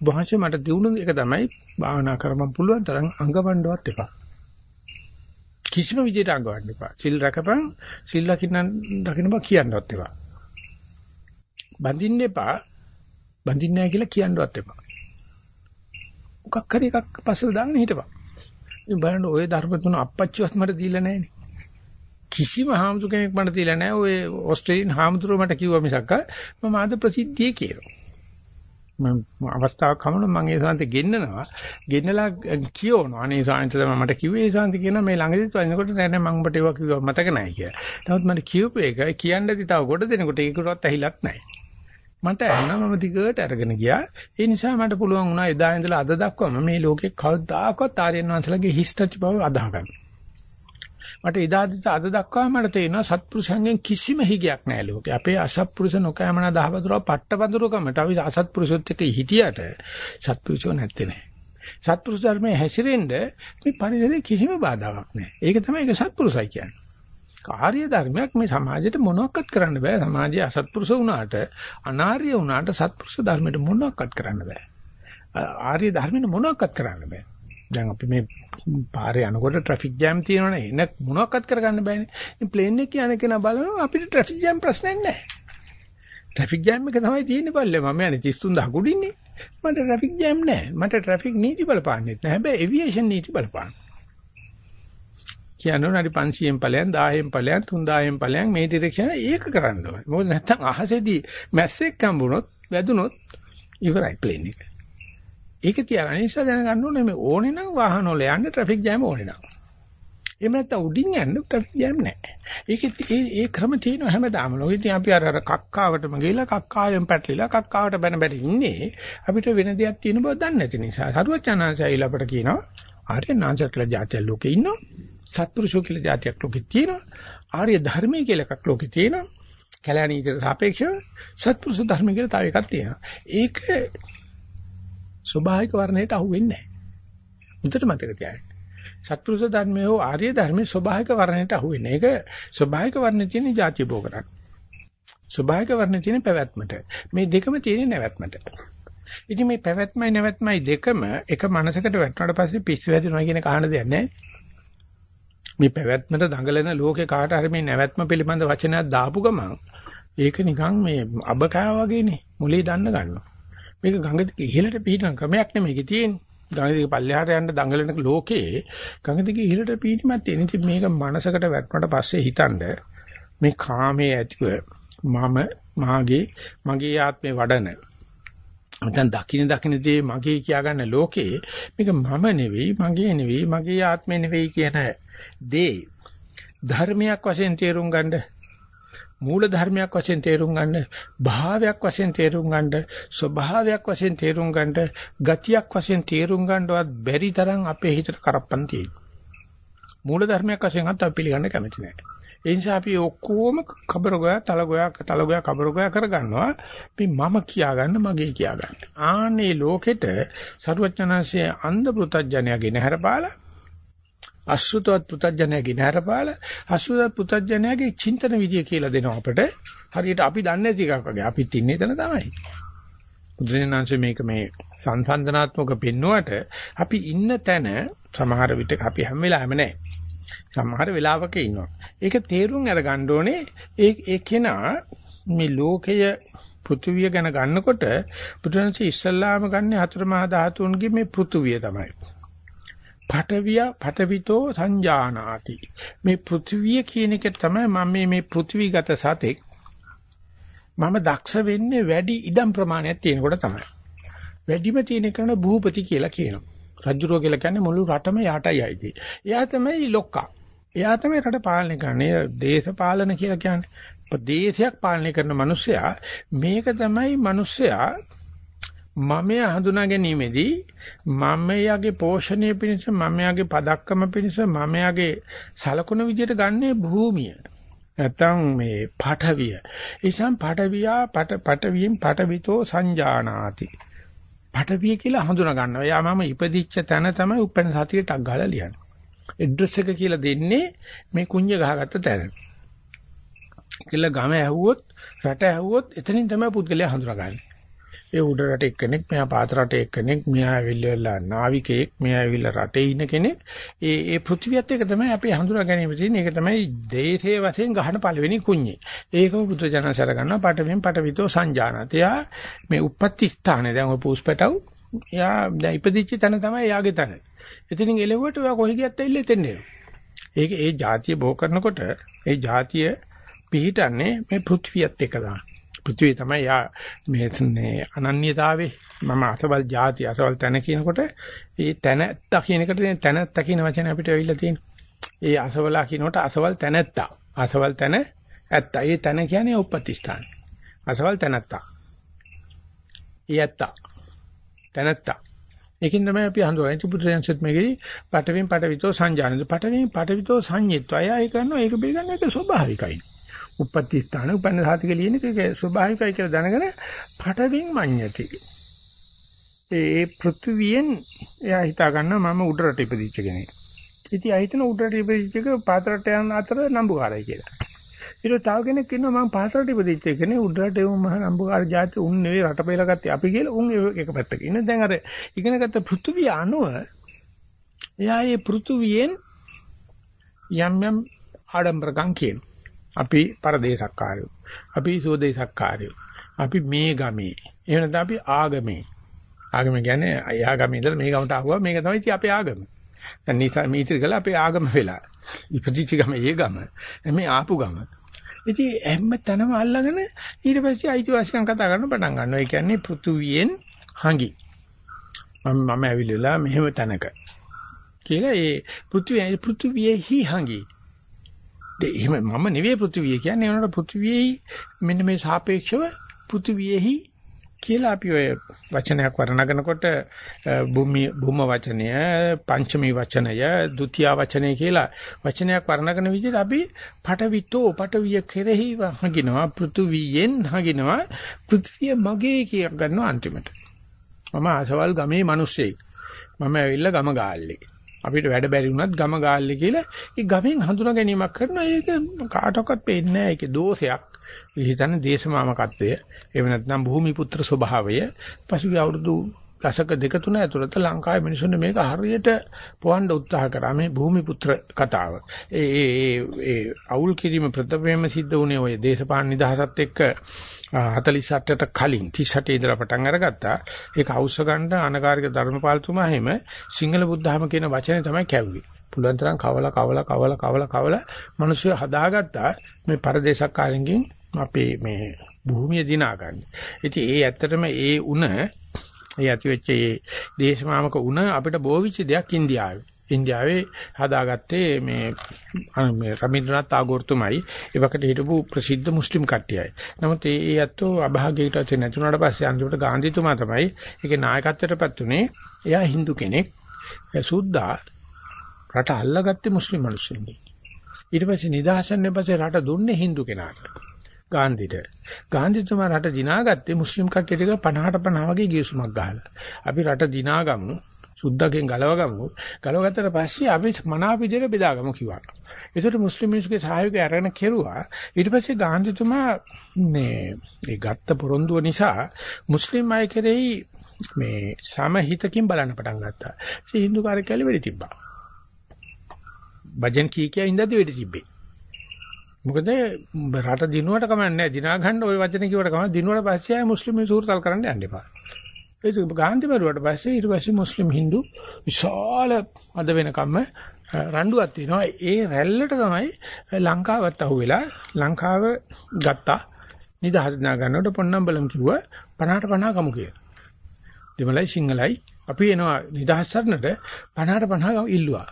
වහන්සේ මට දිනුන එක තමයි භාවනා කරමන් පුළුවන් තරම් අංගවණ්ඩවත් එපා. කිසිම විදිහට අංගවන්න එපා. සිල් රැකපන් සිල් ලකින්න දකින්න බා කියන්නවත් එපා. බඳින්න එපා. බඳින්නේ නැහැ කියලා කියන්නවත් එපා. මොකක් හරි එකක් පස්සට දාන්න හිටපන්. ඉතින් බලන්න ওই ධර්ම තුන අපච්චිවත් මට දීලා නැහැනේ. කිසිම හාමුදුර කෙනෙක් මට තියලා නැහැ. ඔය ඕස්ට්‍රේලියානු හාමුදුරුවෝ මට කිව්වා මිසක් මම ආද ප්‍රසිද්ධියේ කියනවා. මම අවස්ථාවක් හමුන මම ඒ සාන්ත ගෙන්නනවා. ගෙන්නලා කියවනවා. අනේ සාන්ත තමයි මට කිව්වේ ඒ සාන්ත කියන මේ ළඟදිත් වදිනකොට නෑ නෑ මම ඔබට ඒවා කිව්වා මතක නැහැ කියලා. නමුත් මට කියූප එක කියන්නදී තව කොට දෙනකොට ඒකටවත් ඇහිලක් නැහැ. මට ඇහුණා මම දිගට අරගෙන ගියා. ඒ නිසා මට පුළුවන් වුණා එදා ඉඳලා අද දක්වාම මේ ලෝකේ කවදාකවත් ආර්යයන් වහන්සේලාගේ හිස්ටච් බව අදාහ ගන්න. මට එදාදිට අද දක්වා මට තේරෙනවා සත්පුරුෂයන්ගෙන් කිසිම හිගයක් නැහැ ලෝකේ. අපේ අසත්පුරුෂ නොකෑමන දහවතුරා පට්ටපඳුරකමට අපි අසත්පුරුෂොත් එක්ක හිටියට සත්පුරුෂෝ නැත්තේ නෑ. සත්පුරුෂ ධර්මයේ හැසිරෙන්න මේ පරිසරයේ කිසිම බාධාවක් නැහැ. ඒක තමයි ඒක සත්පුරුසයි කියන්නේ. කාර්ය ධර්මයක් මේ සමාජයට මොනවක්වත් කරන්න බෑ. සමාජයේ අසත්පුරුෂ වුණාට අනාර්ය වුණාට සත්පුරුෂ ධර්මයට මොනවක්වත් කරන්න බෑ. ආර්ය ධර්මෙට මොනවක්වත් කරන්න බෑ. දැන් අපි මේ පාරේ යනකොට ට්‍රැෆික් ජෑම් තියෙනවනේ එන මොනවක්වත් කරගන්න බෑනේ. ඉතින් ප්ලේන් එකේ යන කෙනා බලනවා අපිට ට්‍රැෆික් ජෑම් ප්‍රශ්නයක් නැහැ. ට්‍රැෆික් ජෑම් එක තමයි තියෙන්නේ පල්ලේ මම යන්නේ 33000 කුඩින්නේ. මට ට්‍රැෆික් ජෑම් නැහැ. මට ට්‍රැෆික් නීති බලපාන්නෙත් නැහැ. හැබැයි ඒවියේෂන් නීති බලපාන. කියනවා නරි 500න් ඵලයන් 1000න් ඵලයන් 3000න් ඵලයන් මේ ඩිරෙක්ෂන ඒක කරන්න ඕනේ. මොකද නැත්තම් අහසේදී මැස්සෙක් හම්බුනොත් වැදුනොත් ඉවරයි ප්ලේන් එක. ඒක තියාගන්න නිසා දැනගන්න ඕනේ මේ ඕනේ නම් වාහන වල යන්න ට්‍රැෆික් ජෑම් ඕනේ නම්. එහෙම නැත්නම් උඩින් යන්න ට්‍රැෆික් ජෑම් නැහැ. ඒක ඒ ඒ ක්‍රම තියෙනවා හැමදාම. ලෝකෙදී අපි අර අර කක්කාවටම ගිහලා කක්කාවෙන් පැටලිලා කක්කාවට බැන බැන ඉන්නේ අපිට වෙන දෙයක් තියෙන බව දන්නේ නැති නිසා. සරුවචනාංශය අපට කියනවා ආර්යනාංශ කියලා જાතිය ලෝකේ ඉන්නවා. සත්පුරුෂෝ කියලා જાතියක් ලෝකේ තියෙනවා. ආර්ය ධර්මයේ කියලා එකක් ලෝකේ තියෙනවා. කැලණීතර සාපේක්ෂව සත්පුරුෂ ධර්ම කියලා තව එකක් තියෙනවා. ඒක ස්වභාවික වර්ණයට අහු වෙන්නේ නැහැ. උන්ට මතක තියාගන්න. සත්පුරුෂ ධර්මයේ හෝ ආර්ය ධර්මයේ ස්වභාවික වර්ණයට අහු වෙන්නේ. ඒක ස්වභාවික වර්ණයේ තියෙන ಜಾති භෝගරක්. ස්වභාවික වර්ණයේ තියෙන පැවැත්මට. මේ දෙකම තියෙන නැවැත්මට. ඉතින් මේ පැවැත්මයි නැවැත්මයි දෙකම එක මනසකට වැටුණාට පස්සේ පිස්සු වැදෙනවා කියන කාරණ දෙයක් නැහැ. මේ පැවැත්මට දඟලන ලෝකේ කාට හරි මේ නැවැත්ම පිළිබඳ වචනයක් දාපු ගමන් ඒක නිකන් මේ අබ කෑවා වගේනේ මුලේ දන්න ගන්නවා. මේක ගඟ දිගේ ඉහළට පිහිටන ක්‍රමයක් නෙමෙයි තියෙන්නේ. ගඟ දිගේ පල්ලෙහාට යන්න දඟලන ලෝකේ ගඟ දිගේ ඉහළට පිහිටීමක් තියෙන. ඉතින් මේක මනසකට වැටුණාට පස්සේ හිතනද මේ කාමයේ ඇතිව මම මාගේ මගේ ආත්මේ වඩන නැත්නම් දකින්න දකින්නදී මගේ කියා ගන්න ලෝකේ මේක මම නෙවෙයි මගේ නෙවෙයි මගේ ආත්මේ නෙවෙයි කියන දේ ධර්මයක් වශයෙන් තේරුම් ගන්න මූල ධර්මයක් වශයෙන් තේරුම් ගන්න භාවයක් වශයෙන් තේරුම් ගන්න ස්වභාවයක් වශයෙන් තේරුම් ගන්න ගතියක් වශයෙන් තේරුම් ගන්නවත් බැරි තරම් අපේ හිතට කරප්පන් තියෙනවා. මූල ධර්මයක් වශයෙන් අත් අපි පිළිගන්න කැමති නැහැ. ඒ නිසා අපි ඔක්කොම කබරගෝයා තලගෝයා තලගෝයා කබරගෝයා කරගන්නවා. අපි මම කියාගන්න මගේ කියාගන්න. ආනේ ලෝකෙට සරුවචනanse අන්ධ පෘතජ්ජනයගේ නැහැරපාලා අසුතවත් පුතඥයාගේ නෑරපාල අසුතවත් පුතඥයාගේ චින්තන විදිය කියලා දෙනවා අපට. හරියට අපි දන්නේ නැති එකක් වගේ. අපිත් ඉන්නේ එතන තමයි. බුදුසෙනාංශ මේක මේ සංසන්දනාත්මක පෙන්නුවට අපි ඉන්න තැන සමහර විට අපි හැම වෙලාවෙම නැහැ සමහර වෙලාවක ඉන්නවා. ඒක තේරුම් අරගන්න ඕනේ. ඒ ඒ කෙනා මේ ලෝකය පෘථුවිය ගැන ගන්නකොට බුදුන්සේ ඉස්සල්ලාම ගන්න හතර මහා ධාතුන්ගේ මේ පෘථුවිය තමයි. පඨවිය පඨවිතෝ සංජානාති. මේ පෘථිවිය කියන එක තමයි මම මේ මේ පෘථිවිගත සතෙක්. මම දක්ෂ වෙන්නේ වැඩි ඉඩම් ප්‍රමාණයක් තියෙනකොට තමයි. වැඩිම තියෙන කරන භූපති කියලා කියනවා. රජුරෝ කියලා කියන්නේ මුළු රටම යටයි අයිති. එයා තමයි ලොක්කා. එයා තමයි රට පාලනය කරන්නේ. දේශපාලන කියලා කියන්නේ. දේශයක් පාලනය කරන මිනිසයා මේක තමයි මිනිසයා මමය හඳුනා ගැනීමේදී මමයාගේ පෝෂණය පිණිස මමයාගේ පදක්කම පිණිස මමයාගේ සලකුණ විදියට ගන්නේ භූමිය. නැත්තම් මේ පඨවිය. ඒසම් පඨවියා පට පඨවියෙන් පඨවිතෝ සංජානාති. පඨවිය කියලා හඳුනා ගන්නවා. එයා මම ඉපදිච්ච තැන තමයි උපෙන් සතියට ටක් ගාලා ලියන්නේ. ඇඩ්‍රස් එක කියලා දෙන්නේ මේ කුඤ්ඤ ගහගත්ත තැන. කියලා ගම ඇහුවොත් රට ඇහුවොත් එතනින් තමයි පුද්ගලයා හඳුනාගන්නේ. ඒ උඩ රට එක්කෙනෙක් මෙහා පාත රට එක්කෙනෙක් මෙහා ඇවිල්ලා නාවිකයෙක් මෙහා ඇවිල්ලා රටේ ඉන්න කෙනෙක්. ඒ ඒ පෘථිවියත් එක තමයි අපි හඳුනා ගැනීම තියෙන්නේ. ඒක තමයි දේශයේ වශයෙන් ගහන පළවෙනි කුඤ්ඤේ ඒකම බුදුජානසර ගන්නවා පටවෙන් පටවිතෝ සංජානතයා. මේ උප්පත්ති ස්ථානේ දැන් ඔය පූස්පටව එයා දැන් ඉපදිච්ච තැන තමයි එයාගේ තැන. එතනින් එළවුවට ඔයා කොහි ගියත් එල්ල එතෙන් ඒක ඒ જાතිය බෝ කරනකොට ඒ જાතිය පිහිටන්නේ මේ පෘථිවියත් එක තමයි පෘථිවිය තමයි යා මේ මේ අනන්‍යතාවේ මම අසවල් ಜಾති අසවල් තැන කියනකොට ඒ තැනත්තා කියන එකට තැනත්තා කියන වචනේ අපිට ඇවිල්ලා තියෙනවා. ඒ අසවලා කියනකොට අසවල් තැනත්තා. අසවල් තැන ඇත්තා. ඒ තැන කියන්නේ උප්පත්ති ස්ථාන. අසවල් තැනත්තා. ඒ ඇත්තා. තැනත්තා. ඒකින් තමයි අපි හඳුනන්නේ. ඉති පුත්‍රයන්සෙත් මේකේ පටවින් පටවිතෝ සංජානන. පටවින් පටවිතෝ සංයත්වය. අය කරනවා ඒක පිළිගන්න ඒක ස්වභාවිකයි. උප්පත්ති ස්ථාන උපන්න සාතික ලියන එක ස්වභාවිකයි කියලා දැනගෙන පටවින් මඤ්ඤති. ඒ පෘථුවියෙන් එයා හිතා ගන්නවා මම උඩරට ඉපදිච්ච කෙනෙක්. ඉතින් ආයතන උඩරට ඉපදිච්ච එක පාතරට යන අතර නම්බුකාරයි කියලා. ඊට තව කෙනෙක් ඉන්නවා මම පාතරට ඉපදිච්ච කෙනෙක් උඩරට එවුම් මහ නම්බුකාර જાති උන් නෙවෙයි රට පෙලා ගත්තේ අපි කියලා උන් එක පැත්තක ඉන්න. දැන් අර ඉගෙනගත්ත පෘථුවිය අනුව එයා මේ පෘථුවියෙන් යම් යම් ආඩම්බරකම් කියනවා. අපි පරදේශක්කාරයෝ. අපි සෝදේශක්කාරයෝ. අපි මේ ගමේ. එහෙම නැත්නම් අපි ආගමේ. ආගම කියන්නේ එහා ගමේ ඉඳලා මේ ගමට ආවම මේක තමයි ඉතින් අපේ ආගම. දැන් නිසා මීත්‍රි කළා අපේ ආගම වෙලා. ඉපදිච්ච ගම ඒ ගම. මේ ආපු ගම. ඉතින් හැම තැනම අල්ලගෙන ඊට පස්සේ අයිතිවාසිකම් කතා කරන්න පටන් ගන්නවා. ඒ කියන්නේ පෘථුවියෙන් හංගි. මම මම ඇවිල්ලා මෙහෙම තැනක. කියලා ඒ පෘථුවිය පෘථුවියෙහි හංගි. එහෙම මම නෙවෙයි පෘථිවිය කියන්නේ ඒනට පෘථිවියෙහි මෙන්න මේ සාපේක්ෂව පෘථිවියෙහි කියලා අපි ඔය වචනයක් වර්ණනනකොට භූමි භූම වචනය පංචමී වචනය ဒုတိ ය වචනය කියලා වචනයක් වර්ණනන විදිහට අපි පටවිතෝ පටවිය කෙරෙහි හගිනවා පෘථුවියෙන් හගිනවා පෘථිවිය මගේ කිය ගන්නවා අන්තිමට. මම අසවල් ගමේ මිනිස්සෙක් මම ඇවිල්ලා ගම ගාල්ලේ. අපිට වැඩ බැරි වුණත් ගම ගාල්ලේ කියලා ඒ ගමෙන් හඳුනා ගැනීමක් කරනවා. ඒක කාටවත් පේන්නේ නැහැ. ඒකේ දෝෂයක්. විහිදන දේශමාමකත්වය. එහෙම නැත්නම් භූමි පුත්‍ර ස්වභාවය. පසුගිය අවුරුදු දශක දෙක තුන ඇතුළත ලංකාවේ මිනිසුන් මේක හරියට පොවන්න උත්සාහ කරා. මේ භූමි පුත්‍ර කතාව. ඒ ඒ ඒ අවුල් කිරීම ප්‍රථමයෙන්ම සිද්ධ වුණේ ওই දේශපාලන නිදහසත් එක්ක. 48ට කලින් 38 ඉඳලා පටන් අරගත්තා. ඒක අවශ්‍ය ගන්න අනකාරික ධර්මපාලතුමා හැම සිංහල බුද්ධහම කියන වචනේ තමයි කැව්වේ. පුළුවන් තරම් කවලා කවලා කවලා කවලා කවලා මිනිස්සු හදාගත්තා මේ පරදේශකාරයන්ගෙන් අපේ මේ භූමිය දිනා ගන්න. ඉතින් ඒ ඇත්තටම ඒ උණ ඒ ඇති වෙච්ච ඒ දේශමාමක උණ අපිට බෝවිච්ච දෙයක් ඉන්දියාවේ. ඉන්දියාවේ හදාගත්තේ මේ මේ රබින්ද්‍රනාත් tagore තුමයි ඒවකට හිටපු ප්‍රසිද්ධ මුස්ලිම් කට්ටියයි. නමුත් ඒ ඒ ඇත්තෝ අභාගයකට නැතුණාට පස්සේ අන්තිමට ගාන්ධිතුමා තමයි ඒකේ නායකත්වයටපත් උනේ. එයා Hindu කෙනෙක්. සුද්දා රට අල්ලගත්තේ මුස්ලිම් මිනිස්සුන්ගෙන්. ඊට පස්සේ නිදහසෙන් පස්සේ රට දුන්නේ Hindu කෙනාට. ගාන්ධිට. ගාන්ධිතුමා රට දිනාගත්තේ මුස්ලිම් කට්ටියට 50ට 50 වගේ ගිවිසුමක් ගහලා. අපි රට දිනාගමු සුද්දගෙන් ගලව ගමු. ගලව ගත්තට පස්සේ අපි මනාප විදිහට බෙදාගමු කිව්වා. ඒකට මුස්ලිම් මිනිස්සුගේ සහයෝගය අරගෙන කෙරුවා. ඊට පස්සේ ගාන්ධිතුමා මේ ඒ ගත්ත පොරොන්දුව නිසා මුස්ලිම් අය කෙරෙහි මේ සමහිතකින් බලන්න පටන් ගත්තා. ඒ හින්දු කාර්යකැලේ වෙඩි තිබ්බා. වජන් කී කිය ඉඳද්දි වෙඩි තිබ්බේ. මොකද රට දිනුවට කමන්නේ නැහැ. දිනා ගන්න ওই වචන කිව්වට කමන්නේ දිනුවට පස්සේ ආය මුස්ලිම් මිනිස්සු උරතල් කරන්න යන්න එපා. ඒක ගාන්ධි මරුවට පස්සේ ඊට පස්සේ මුස්ලිම් Hindu විශාල අද වෙනකම්ම රණ්ඩුවක් තියෙනවා. ඒ රැල්ලට තමයි ලංකාවත් අහුවෙලා ලංකාව ගත්තා. නිදහස් නා ගන්නකොට පොන්නම්බලම් කිව්වා 50ට 50 කමු කියලා. දෙමළයි සිංහලයි අපි එනවා නිදහස් සරණට 50ට 50 ඉල්ලුවා.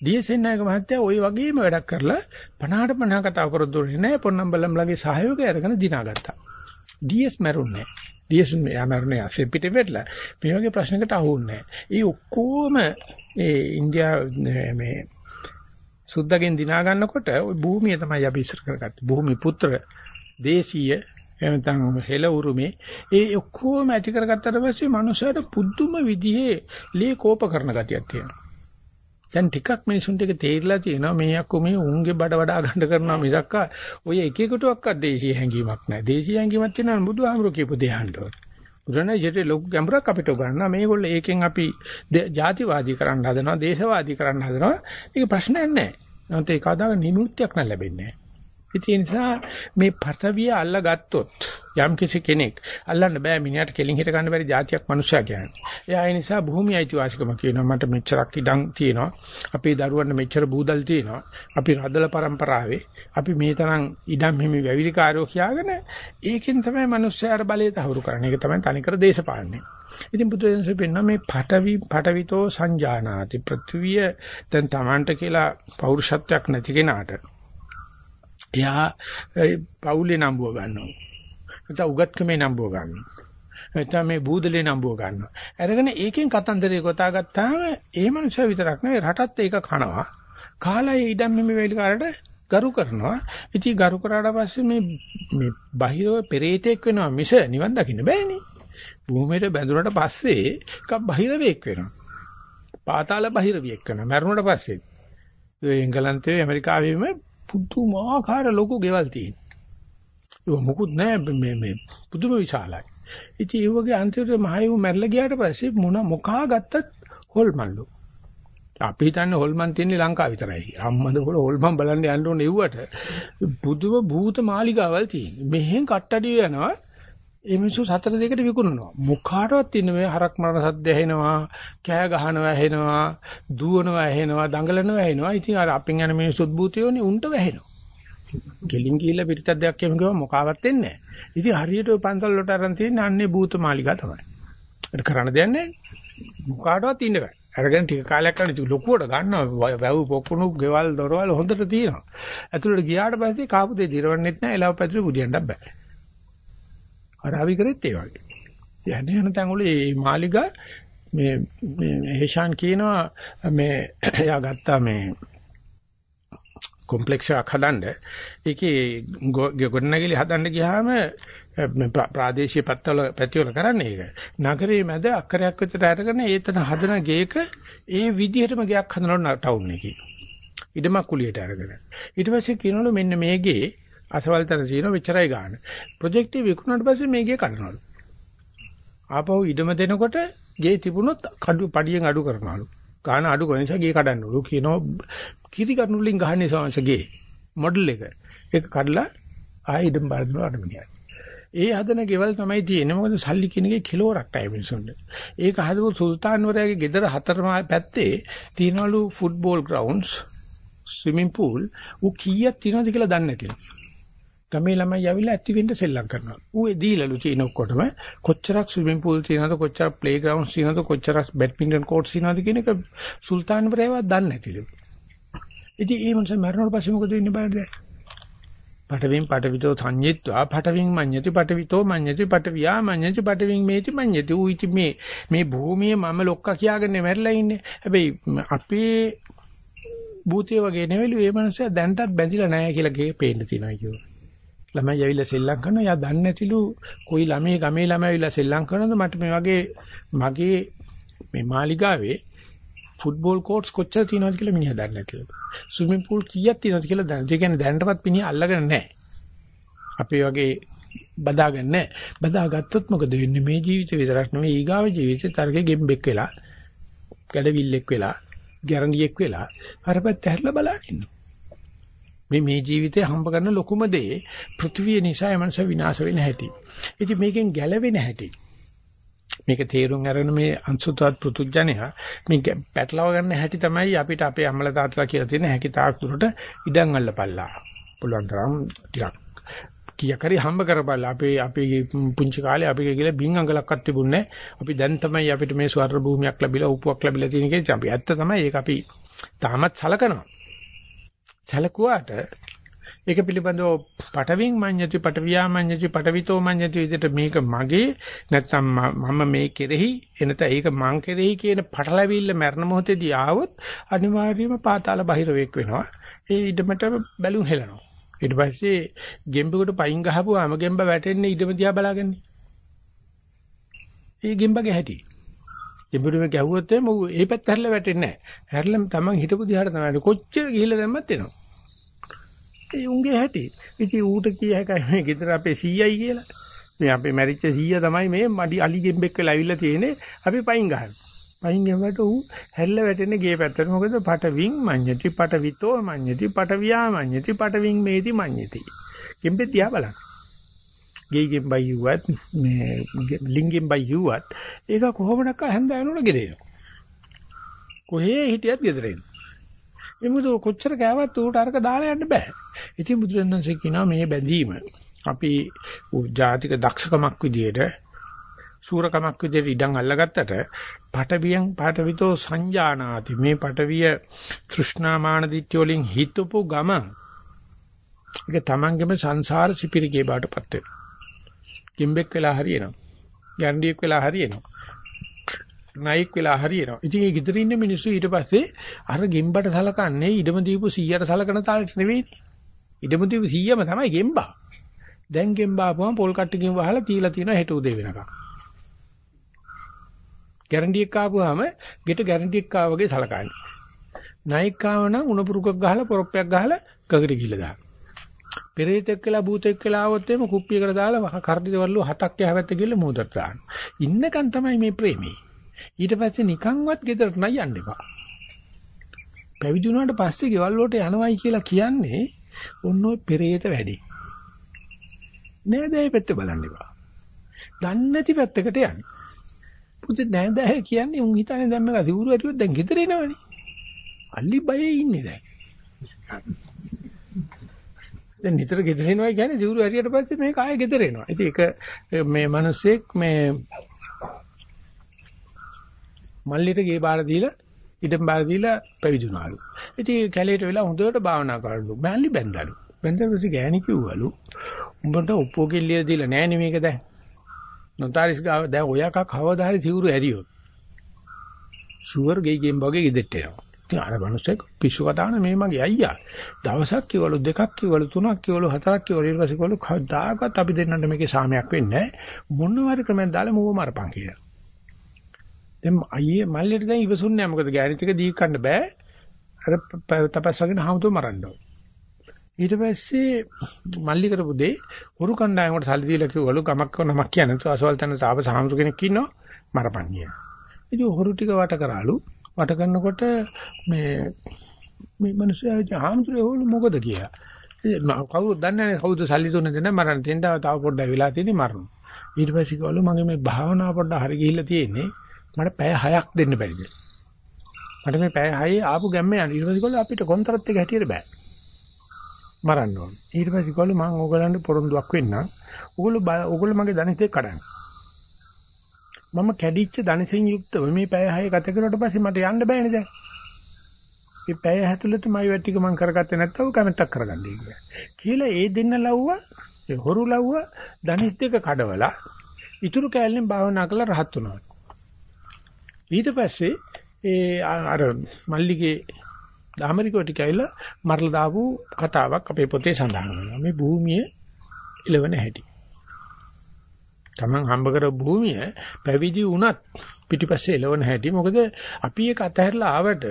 ඩීඑස්එන් නායක මහත්තයා ওই වගේම වැඩක් කරලා 50ට 50 කතා කරද්දී නෑ පොන්නම්බලම්ලගේ සහයෝගය අරගෙන දිනාගත්තා. ඩීඑස් මරුන්නේ නෑ. ඩියස් යමරුනේ අසෙ පිට වෙట్లా මේ වගේ ප්‍රශ්නකට අහුන්නේ ඒ ඔක්කොම ඒ ඉන්දියා මේ සුද්දගෙන් දිනා ගන්නකොට ওই භූමිය තමයි අපි ඉස්සර කරගත්තේ. භූමි පුත්‍ර දේශීය එනතන් හෙළ උරුමේ. ඒ ඔක්කොම ඇති කරගත්තට පස්සේ මනුස්සයාට පුදුම විදිහේ ලී කෝප කරන ගතියක් තියෙනවා. දැන් ටිකක් මිනිසුන්ට ඒක තේරිලා තියෙනවා මේ අක්කෝ මේ උන්ගේ බඩ වඩා ගන්න කරනවා මිසක් ඔය එක එකටවත් දේශීය හැඟීමක් නැහැ. දේශීය හැඟීමක් තියෙනවා බුදුහාමුදුරු කියපු දෙයහන්ට. බුදුරණයිජට ලොකු ගැඹුරක් අපිට ගන්නවා. මේගොල්ලෝ ඒකෙන් අපි ජාතිවාදී කරන්න හදනවා, දේශවාදී කරන්න හදනවා. ඒක ප්‍රශ්නයක් නැහැ. නැත්නම් ඒක අදාළ නිමුත්‍යක් නැ ලැබෙන්නේ ඉතින් නිසා මේ පටවිය අල්ලා ගත්තොත් යම් කිසි කෙනෙක් අල්ලන්න බෑ මිනිහට කෙලින් හිට ගන්න බැරි જાතියක් මිනිස්සයා කියන්නේ. එයා ඒ නිසා භූමි අයිතිවාසිකම කියනවා මට මෙච්චරක් ඉඩම් තියෙනවා. අපේ දරුවන්ට මෙච්චර බූදල් තියෙනවා. අපි රදල પરම්පරාවේ අපි මේ තරම් ඉඩම් හිමි වැවිලිකාරයෝ කියාගෙන ඒකෙන් තමයි මිනිස්සයාට බලය තහවුරු කරන්නේ. ඒක තමයි තනිකර දේශපාලනය. ඉතින් බුදුදෙනසෙ පෙන්න මේ පටවි පටවිතෝ සංජානාති පෘථුවිය දැන් Tamanට කියලා පෞරුෂත්වයක් නැති කෙනාට එයා පවුලේ නම්බුව ගන්නවා. නැත්නම් උගත්කමේ නම්බුව ගන්නවා. නැත්නම් මේ බූදලේ නම්බුව ගන්නවා. අරගෙන ඒකෙන් කතන්දරේ ගොතා ගත්තාම ඒ මනුස්සයා විතරක් නෙවෙයි රටත් ඒක කනවා. කාලා ඒ ඉඩම් මෙමෙ වෙලිකාරට ගරු කරනවා. ඉතින් ගරු කරාට පස්සේ මේ මේ බාහිරව පෙරේතෙක් වෙනවා මිස නිවන් දකින්න බෑනේ. භූමියට බැඳුනට පස්සේ එකක් බාහිරවෙක් වෙනවා. පාතාල බාහිරවියෙක් වෙනවා. මරුණට පස්සේ. ඒ එංගලන්තයේ ඇමරිකාවේම පුදුමාකාර ලොකු ගෙවල් තියෙනවා. ඒක මොකුත් නෑ මේ මේ පුදුම විශාලයි. ඉතින් ඒ වගේ අන්තිමට මහයෝ මැරලා ගියාට පස්සේ මොන මොකා ගත්තත් හොල්මන්ලු. අපි හිතන්නේ හොල්මන් තියන්නේ ලංකාව විතරයි. අම්මද පොළ හොල්මන් බලන්න යන්න ඕනේ එව්වට පුදුම භූත මාලිගාවල් තියෙනවා. මෙහෙන් කට්ටඩිය යනවා. ඒ මිනිස්සු සතර දෙකට විකුණනවා. මුඛාටවත් ඉන්න මේ හරක් මරන සද්ද ඇහෙනවා, කෑ ගහනවා ඇහෙනවා, දුවනවා ඇහෙනවා, දඟලනවා ඇහෙනවා. ඉතින් අර අපෙන් යන මිනිස්සුත් භූතයෝනේ උන්ට වැහෙනවා. ගෙලින් ගිහිල්ලා පිටත් දෙයක් එහෙම ගියම මොකාවත් වෙන්නේ නැහැ. ඉතින් හරියට ඔය පන්සල් වලට අරන් තියෙන අන්නේ භූත මාලිගා තමයි. ඒක කරන්න දෙයක් නැහැ. මොකාටවත් ඉන්න බෑ. අරගෙන ටික කාලයක් කරලා ලොකුවට ගන්නවා වැව් පොකුණු ගෙවල් දොරවල් හොඳට තියෙනවා. ඇතුළට ගියාට පස්සේ කාපු දෙය දිරවන්නෙත් නැහැ එලව පැතුරු බුදියන්නත් බෑ. අර අවි කරෙත් ඒ වගේ. යන්නේ යන තැන් වල මේ මාලිගා මේ මේ හේෂාන් කියනවා මේ එයා ගත්තා මේ කොම්ප්ලෙක්ස් එකක් හදන්න ඒකේ ගොඩනැගිලි හදන්න ගියාම ප්‍රාදේශීය පැත්තවල පැතිවල කරන්නේ ඒක. නගරයේ මැද අක්කරයක් විතර අරගෙන ඒතන හදන ගේක ඒ විදිහටම ගයක් හදනවා ටවුන් එකේ. ඉඩමක් කුලියට අරගෙන. ඊට පස්සේ කියනවලු මෙන්න මේ ගේ අසවල් තර සීන වෙච්චරයි ගන්න. ප්‍රොජෙක්ට් එක විකුණුනාට පස්සේ මේ ගේ කඩනවලු. ආපහු ඉඩම දෙනකොට ගේ තිබුණොත් කඩු පඩියෙන් අඩු කරනවලු. ගාන අඩු කරන නිසා ගේ කඩන්නලු කියනවා කිරි කඩනු වලින් ගහන්නේ සමහරගේ මොඩල් එක. ඒක කඩලා ආයෙ ඉදම් බාර දෙනවා අරමිනියයි. ඒ හදන ගෙවල් තමයි තියෙන්නේ. මොකද සල්ලි කියන එකේ කිලෝරක් නැහැ මිනිසුන්ට. ඒක හදපු සුල්තාන්වරයාගේ ගෙදර හතරම පැත්තේ තියනවලු ෆුට්බෝල් ග්‍රවුන්ඩ්ස්, ස්විමින් pool උ කීයක් තියනවද කියලා දන්නේ නැතිලු. ගමේ ළමයි ඇවිල්ලා ඇති වෙන්න සෙල්ලම් කරනවා. ඌ ඒ දීලලු තියෙන ඔක්කොටම කොච්චරක් ස්විමින් pool තියෙනවද කොච්චරක් ප්ලේ ග්‍රවුන්ඩ්ස් තියෙනවද කොච්චරක් බැඩ්මින්ටන් කෝට්ස් තියෙනවද කියන එක සුල්තාන්පුරේවත් දන්නේ නැතිලු. ඉතින් ඒ මොනසම මරණයට පස්සේ මොකද වෙන්නේ බලන්න. පටවින් පටවිතෝ සංඤිත්වා පටවින් මඤ්ඤති පටවිතෝ මඤ්ඤති පටවියා මඤ්ඤති පටවින් මේති මඤ්ඤති ඌ ඉති මේ මේ භූමියේ මම ලොක්කා කියාගෙන මැරිලා ඉන්නේ. හැබැයි අපේ භූතය වගේ නෙවෙලු මේ මනුස්සයා දැන්ටත් බැඳිලා නැහැ කියලා ගේ පේන්න තියෙනවා කියෝ. ළමයි ඇවිල්ලා සෙල්ලම් කරනවා. යා දන්නේ නැතිලු කොයි ළමයි ගමේ ළමයි ඇවිල්ලා සෙල්ලම් කරනවද මට මේ වගේ මගේ මේ මාලිගාවේ ෆුට්බෝල් කෝට්ස් කොච්චර තියෙනවද කියලා මිනිහා දන්නේ නැතිලු. ස්විමින් pool කීයක් තියෙනවද කියලා දන්නේ. ඒ කියන්නේ දැනටවත් මිනිහා අල්ලගෙන නැහැ. අපේ වගේ බදාගන්න නැහැ. බදාගත්තොත් මොකද වෙන්නේ? මේ ජීවිතේ විතරක් නෙවෙයි ඊගාව ජීවිතේ තරගේ ගෙම්බෙක් වෙලා, ගැඩවිල්ලෙක් වෙලා, ගැරන්ඩියෙක් වෙලා අර පැත්ත හැරලා බලන්න ඉන්නවා. මේ මේ ජීවිතේ හම්බ කරන ලොකුම දේ පෘථිවිය නිසා එමන්ස විනාශ වෙන හැටි. ඉතින් මේකෙන් ගැලවෙන හැටි. මේක තේරුම් අරගෙන මේ අංශුතවත් පෘතුජණයා මේ පැටලව ගන්න හැටි තමයි අපිට අපේ අම්මලා තාත්තලා කියලා තියෙන හැකි තාක් දුරට ඉඩම් අල්ලපල්ලා. පුළුවන් තරම් ටිකක් කීයක් හරි හම්බ කරපල්ලා. අපේ අපේ පුංචි කාලේ අපි කියලා බින් අඟලක්වත් තිබුණේ අපි දැන් තමයි අපිට මේ ස්වර්ණ භූමියක් ලැබිලා උපුවක් ලැබිලා තියෙන එකේ අපි ඇත්ත තමයි ඒක අපි තාමත් සලකනවා. සැලකුවාට ඒක පිළිබඳව පටවින් මඤ්ඤති පටවියා මඤ්ඤති පටවිතෝ මඤ්ඤති විදිහට මේක මගේ නැත්නම් මම මේ කෙරෙහි එනත ඒක මං කෙරෙහි කියන පටලැවිල්ල මරණ මොහොතේදී ආවොත් අනිවාර්යයෙන්ම පාතාල බහිරවෙක් වෙනවා. ඒ ඉදමට බැලුම් හෙලනවා. ඊට පස්සේ ගෙම්බෙකුට පයින් ගහපුවාම ගෙම්බ වැටෙන්නේ ඉදම දිහා බලාගන්නේ. ඒ ගෙම්බගේ හැටි. ගෙම්බෙකුට ගැහුවොත් එමු ඒ පැත්ත හැරලා වැටෙන්නේ නැහැ. හැරලා තමන් හිටපු දිහාට තමයි කොච්චර ගිහිල්ලා දැම්මත් එනවා. ඒ උන්ගේ හැටි. ඉතින් ඌට කිය හැකයි මේ ගෙදර අපේ සීයයි කියලා. මේ අපේ මැරිච්ච සීයා තමයි මේ මඩි අලි ගෙම්බෙක් වෙලා ඇවිල්ලා තියෙන්නේ. අපි පයින් ගහන. පයින් ගියාට ඌ හැල්ල වැටෙන්නේ ගේ පැත්තට. මොකද පටවින් මඤ්ඤති පටවිතෝ මඤ්ඤති පටවියා මඤ්ඤති පටවින් මේති මඤ්ඤති. ගෙම්බේ තියා බලන්න. ගේ ගෙම්බයි යුවත් මේ ලිංගෙන් බයි යුවත් ඒක කොහොමඩක්ක හැන්ද යනවල ගෙදෙනවා. කොහේ හිටියත් ගෙදර එනවා. එමුද කොච්චර කෑවත් ඌට අරක දාලා යන්න බෑ. ඉතින් බුදුරජාණන්සේ කියනවා මේ බැඳීම අපි ජාතික දක්ෂකමක් විදියට සූරකමක් විදියට ඉඩම් අල්ලගත්තට පටවියන් පටවිතෝ සංජානාති මේ පටවිය තෘෂ්ණාමාන දිට්ඨිය වලින් හිතපු ගම ඒක තමන්ගේම සංසාර සිපිරිගේ බාටපත් වෙනවා. කිම්බෙක් වෙලා හරියනවා. ගැන්ඩියෙක් වෙලා හරියනවා. නයික් වෙලා හරියනවා. ඉතින් ඒ ගෙදර ඉන්න මිනිස්සු ඊට පස්සේ අර ගෙම්බට සලකන්නේ ඉඩම දීපු 100ට සලකන තාලෙට නෙවෙයි. ඉඩම දීපු 100ම තමයි ගෙම්බා. දැන් ගෙම්බා ආපුවම පොල් කට්ටකින් වහලා තීලා තියෙනවා හෙට උදේ වෙනකම්. ගැරන්ඩියක් ආපුවාම ගෙට ගැරන්ඩියක් ආව වගේ සලකන්නේ. නයික් ආව නම් උණ පුරුකක් ගහලා පොරොප්පයක් ගහලා කගට ගිහලා දාන. පෙරේතෙක් කියලා භූතෙක් කියලා ආවොත් එimhe කුප්පියකට දාලා කරදිවල්ලු හතක් යහවැත්ත ගිහලා මූදට දාන. ඉන්නකන් තමයි මේ ප්‍රේමී. ඊට පස්සේ නිකන්වත් ගෙදරට නයි යන්න එපා. පැවිදි වුණාට පස්සේ ගෙවල් වලට යනවයි කියලා කියන්නේ ඔන්න ඔය පෙරේත වැඩි. නේද ඒ පැත්ත බලන්න එපා. දන්නේ නැති පැත්තකට යන්න. පුතේ නේද කියන්නේ උන් හිතන්නේ දැන් මේක සිවුරු ඇරියොත් දැන් ගෙදර එනවනේ. අල්ලි බයේ ඉන්නේ දැන්. දැන් නිතර ගෙදර එනවා කියන්නේ සිවුරු ඇරියට පස්සේ මේක ආයෙ ගෙදර එනවා. ඉතින් ඒක මේ මිනිස්සෙක් මේ මල්ලිට ගේ බාර දීලා ඉඩම් බාර දීලා පැවිදි වුණාලු. ඉතින් කැලේට වෙලා හොඳට භාවනා කරලු. මල්ලි බැන්දලු. බැන්දපස්සේ ගෑණි කිව්වලු උඹට ඔප්පෝ කෙල්ලිය දීලා නෑනේ මේක දැන්. නොතාරිස් ගාව දැන් ඔයක කවදා හරි සිවුරු ඇරියොත්. ෂුවර් ගේ ගේම් වගේ ගෙදෙට්ට එනවා. ඉතින් අර මිනිස්සෙක් පිස්සු කතාන මේ මගේ අයියා. දවසක් කිව්වලු දෙකක් කිව්වලු තුනක් කිව්වලු හතරක් කිව්වලු ඊට පස්සේ කිව්වලු කවදාකවත් අපි දෙන්නට මේකේ සාමයක් වෙන්නේ නැහැ. මොනවාරි ක්‍රමෙන් දාලා මුව මරපන් කියලා. දැන් අයියේ මල්ලිට දැන් ඉවසුන්නේ නැහැ මොකද ගෑනිතික දී කන්න බෑ. අර තපස් වගේ හමුතු මරන්න ඕන. ඊට පස්සේ මල්ලි කරපු දේ හුරු කණ්ඩායමකට සල්ලි දීලා කිව්වලු ගමක් කරන නමක් කියන්නේ නැතු අසවල් තැන තාප සාමුතු කෙනෙක් ඉන්නවා මරපන් කියලා. ඉතින් හුරු ටික වට කරාලු. වට කරනකොට මේ මේ මිනිස්සයා හාමුදුරුවෝ හොලු මොකද කියලා. කවුරුත් දන්නේ නැහැ කවුද සල්ලි දුන්නේ දෙන්න මරන්න තියන්න තව පොඩ්ඩක් වෙලා තියෙන්නේ මරන්න. ඊට පස්සේ කිව්වලු මගේ මේ භාවනාව පොඩ්ඩක් හරි ගිහිල්ලා තියෙන්නේ. මට පැය 6ක් දෙන්න බැරිද? මට මේ පැය 6 ආපු ගැම්ම යන ඊට පස්සේ කිව්වලු අපිට කොන්තරත් එක හැටියට බෑ. මරන්න ඕන. ඊට පස්සේ කිව්වලු මම ඕගලන්ට පොරොන්දුවක් වෙන්නම්. ඕගොල්ලෝ ඕගොල්ලෝ මගේ ධනිතේ කඩන්න. මම කැඩිච්ච ධනසින් යුක්තව මේ පැය 6 ගත කරුවට පස්සේ මට යන්න බෑනේ දැන්. මේ පැය ඇතුළත මයි වැටික මම කරගත්තේ නැත්තම් කැමැත්තක් කරගන්නයි කියලා. කියලා ඒ දෙන්න ලව්වා ඒ හොරු ලව්වා ධනිත් එක කඩවලා ඉතුරු කෑල්ලෙන් භාවනා කරලා රහත් වුණා. ඊට පස්සේ ඒ අර මල්ලිගේ දාමරිකෝ ටික ඇවිල්ලා මරලා දාපු කතාවක් අපේ පොතේ සඳහන් වෙනවා. මේ භූමියේ ඉලවන හැටි. Taman හම්බ කර භූමිය පැවිදි වුණත් පිටිපස්සේ එලවන හැටි. මොකද අපි ඒක අතහැරලා ආවට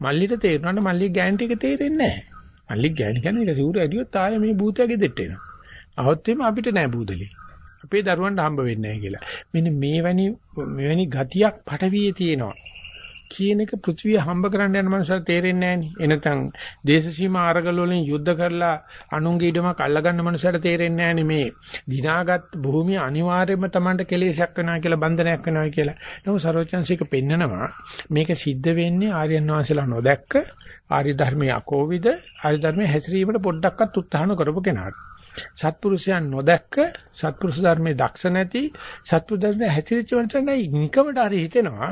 මල්ලිට තේරුණාට මල්ලි ගෑන් ටික තේරෙන්නේ නැහැ. මල්ලි ගෑන් කියන්නේ ඒක සිවුර ඇදියොත් ආයේ මේ භූතය ගෙදෙට්ට එනවා. આવොත් එimhe අපිට නෑ බූදලි. අපේ දරුවන්ට හම්බ වෙන්නේ නැහැ කියලා. මෙන්න මේ වැනි මෙවැනි ගතියක් පටවියේ තියෙනවා. කියන එක පෘථිවිය හම්බ කරන්න යන මනුස්සයර තේරෙන්නේ නැහැ නේ. එනතන් දේශ සීමා අරගල වලින් යුද්ධ කරලා අනුන්ගේ ඉඩමක් අල්ලගන්න මනුස්සයර තේරෙන්නේ නැහැ මේ දිනාගත් භූමිය අනිවාර්යයෙන්ම Tamanට කෙලෙසයක් වෙනවා කියලා බන්ධනයක් වෙනවා කියලා. නමුත් සරෝජන්සික පෙන්නනවා මේක සිද්ධ වෙන්නේ ආර්යයන් වහන්සේලා නොදැක්ක ආර්ය ධර්මයේ අකෝවිද ආර්ය ධර්මයේ හැසිරීමට පොඩ්ඩක්වත් උත්සාහ කරපු කෙනාට. සත්පුරුෂයන් නොදැක්ක සත්පුරුෂ ධර්මයේ දක්ෂ නැති සත්පුරුෂ ධර්මයේ හැසිරෙච්ච වෙනසක් නැහැ. නිකමට හරි හිතෙනවා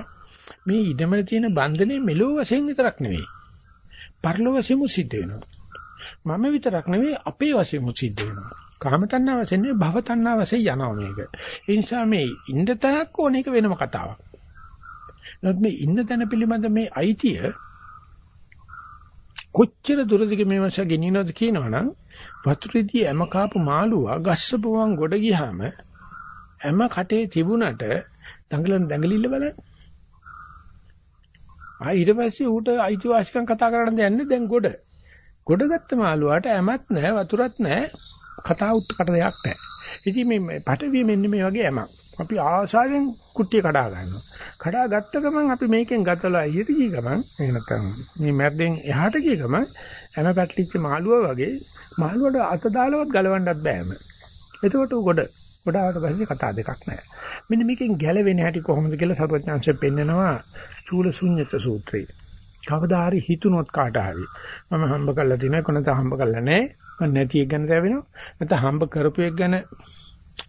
මේ ඉඩමල තියෙන බන්ධනේ මෙලෝ වශයෙන් විතරක් නෙවෙයි. පරලෝ වශයෙන් සිද්ධ වෙනවා. මම විතරක් නෙවෙයි අපේ වශයෙන් සිද්ධ වෙනවා. කාම තණ්හා වශයෙන් නෙවෙයි භව තණ්හා වශයෙන් යනවා මේක. ඒ නිසා මේ ඉන්න තැනක් ඕන එක වෙනම කතාවක්. නමුත් මේ ඉන්න තැන පිළිබඳ මේ අයිතිය කොච්චර දුරදිග මේ මාස ගෙනිනවද කියනවනම් වතුරේදී එම කාපු මාළුවා ගස්සපුවන් ගොඩ ගියාම එම කටේ තිබුණට දඟලන දඟලිල්ල බලන්න ආ ඊට පස්සේ ඌට අයිතිවාසිකම් කතා කරන්න දෙන්නේ දැන් ගොඩ. ගොඩ ගත්ත මාළුවාට ඇමත් නැහැ වතුරත් නැහැ කතා උත්කට දෙයක් නැහැ. ඉතින් මේ පටවිය මෙන්න මේ වගේ ඇමක්. අපි ආසාවෙන් කුට්ටිය කඩා ගන්නවා. කඩා ගත්ත ගමන් අපි මේකෙන් ගතලා ඊට ගිය ගමන් එහෙ නැත්නම් මේ මැද්දෙන් එහාට ගිය ගමන් ඇම පැටලිච්ච මාළුවා වගේ මාළුවට අත දාලවත් ගලවන්නත් බෑම. එතකොට ගොඩ ගොඩාට පස්සේ කතා දෙකක් නැහැ. මෙන්න මේකෙන් ගැලවෙන හැටි කොහොමද කියලා සරුවඥාන්සේ පෙන්නනවා චූල ශුන්්‍යත සූත්‍රය. කවදා හරි හිතුනොත් කාට හරි මම හම්බ කරලා තියෙනවා කොනත හම්බ කරලා නැහැ. මම නැති එක ගැන දැවෙනවා. නැත්නම් හම්බ කරපු එක ගැන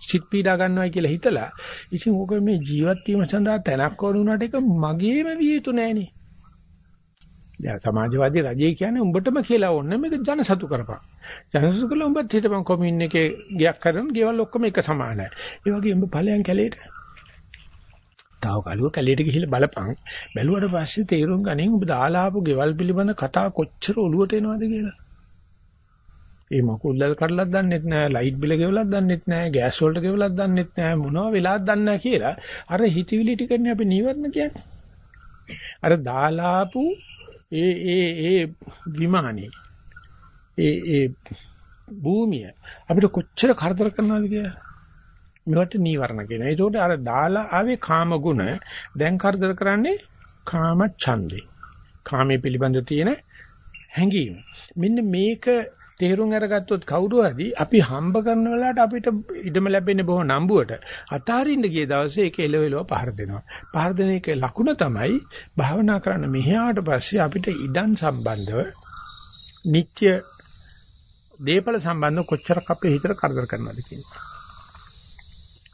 සිත් පීඩා ගන්නවා කියලා හිතලා ඉතින් ඕක මේ ජීවත් වීම සඳහා තැනක් වුණාට ඒක මගේම විය යුතු නෑනේ. දැන් සමාජවාදී රජය කියන්නේ උඹටම කියලා ඕනේ මේක ජනසතු කරපන්. ජනසතු කළා උඹත් හිටපන් කොමියුන් එකේ ගියක් කරන ගෙවල් ඔක්කොම එක සමානයි. ඒ වගේ උඹ ඵලයන් කැලේට. තාව කලුව කැලේට ගිහිල්ලා බලපන්. බැලුවට පස්සේ තේරුම් ගනින් උඹ දාලා ආපු ගෙවල් පිළිබඳ කතා කොච්චර ඔලුවට එනවද කියලා. ඒ මකුල්ලල් කඩලක් දන්නෙත් නෑ, ලයිට් බිල ගෙවලක් දන්නෙත් නෑ, ගෑස් වලට ගෙවලක් දන්නෙත් නෑ, මොනවා වෙලාද දන්නේ නෑ කියලා. අර හිතවිලි ටිකනේ අපි නීවරණ කියන්නේ. අර දාලාපු ඒ ඒ ඒ විමානේ ඒ ඒ භූමිය අපිට කොච්චර කරදර කරනවද කියලා මේවට නීවරණ කියනවා. ඒකෝට අර දාලා ආවේ කාම ගුණ දැන් කරදර කරන්නේ කාම ඡන්දේ. කාමයේ පිළිබඳ තියෙන හැඟීම. මෙන්න මේක තේරුම් අරගත්තොත් කවුරු හරි අපි හම්බ කරන වෙලාවට අපිට ඉඩම ලැබෙන්නේ බොහොම නම්බුවට අතාරින්න ගිය දවසේ ඒක එලවෙලව පහර දෙනවා. පහර දෙන එක ලකුණ තමයි භාවනා කරන්න මෙහාට පස්සේ අපිට ඉඩම් සම්බන්ධව නිත්‍ය දීපල සම්බන්ධව කොච්චරක් අපේ හිතට කරදර කරනවද කියන්නේ.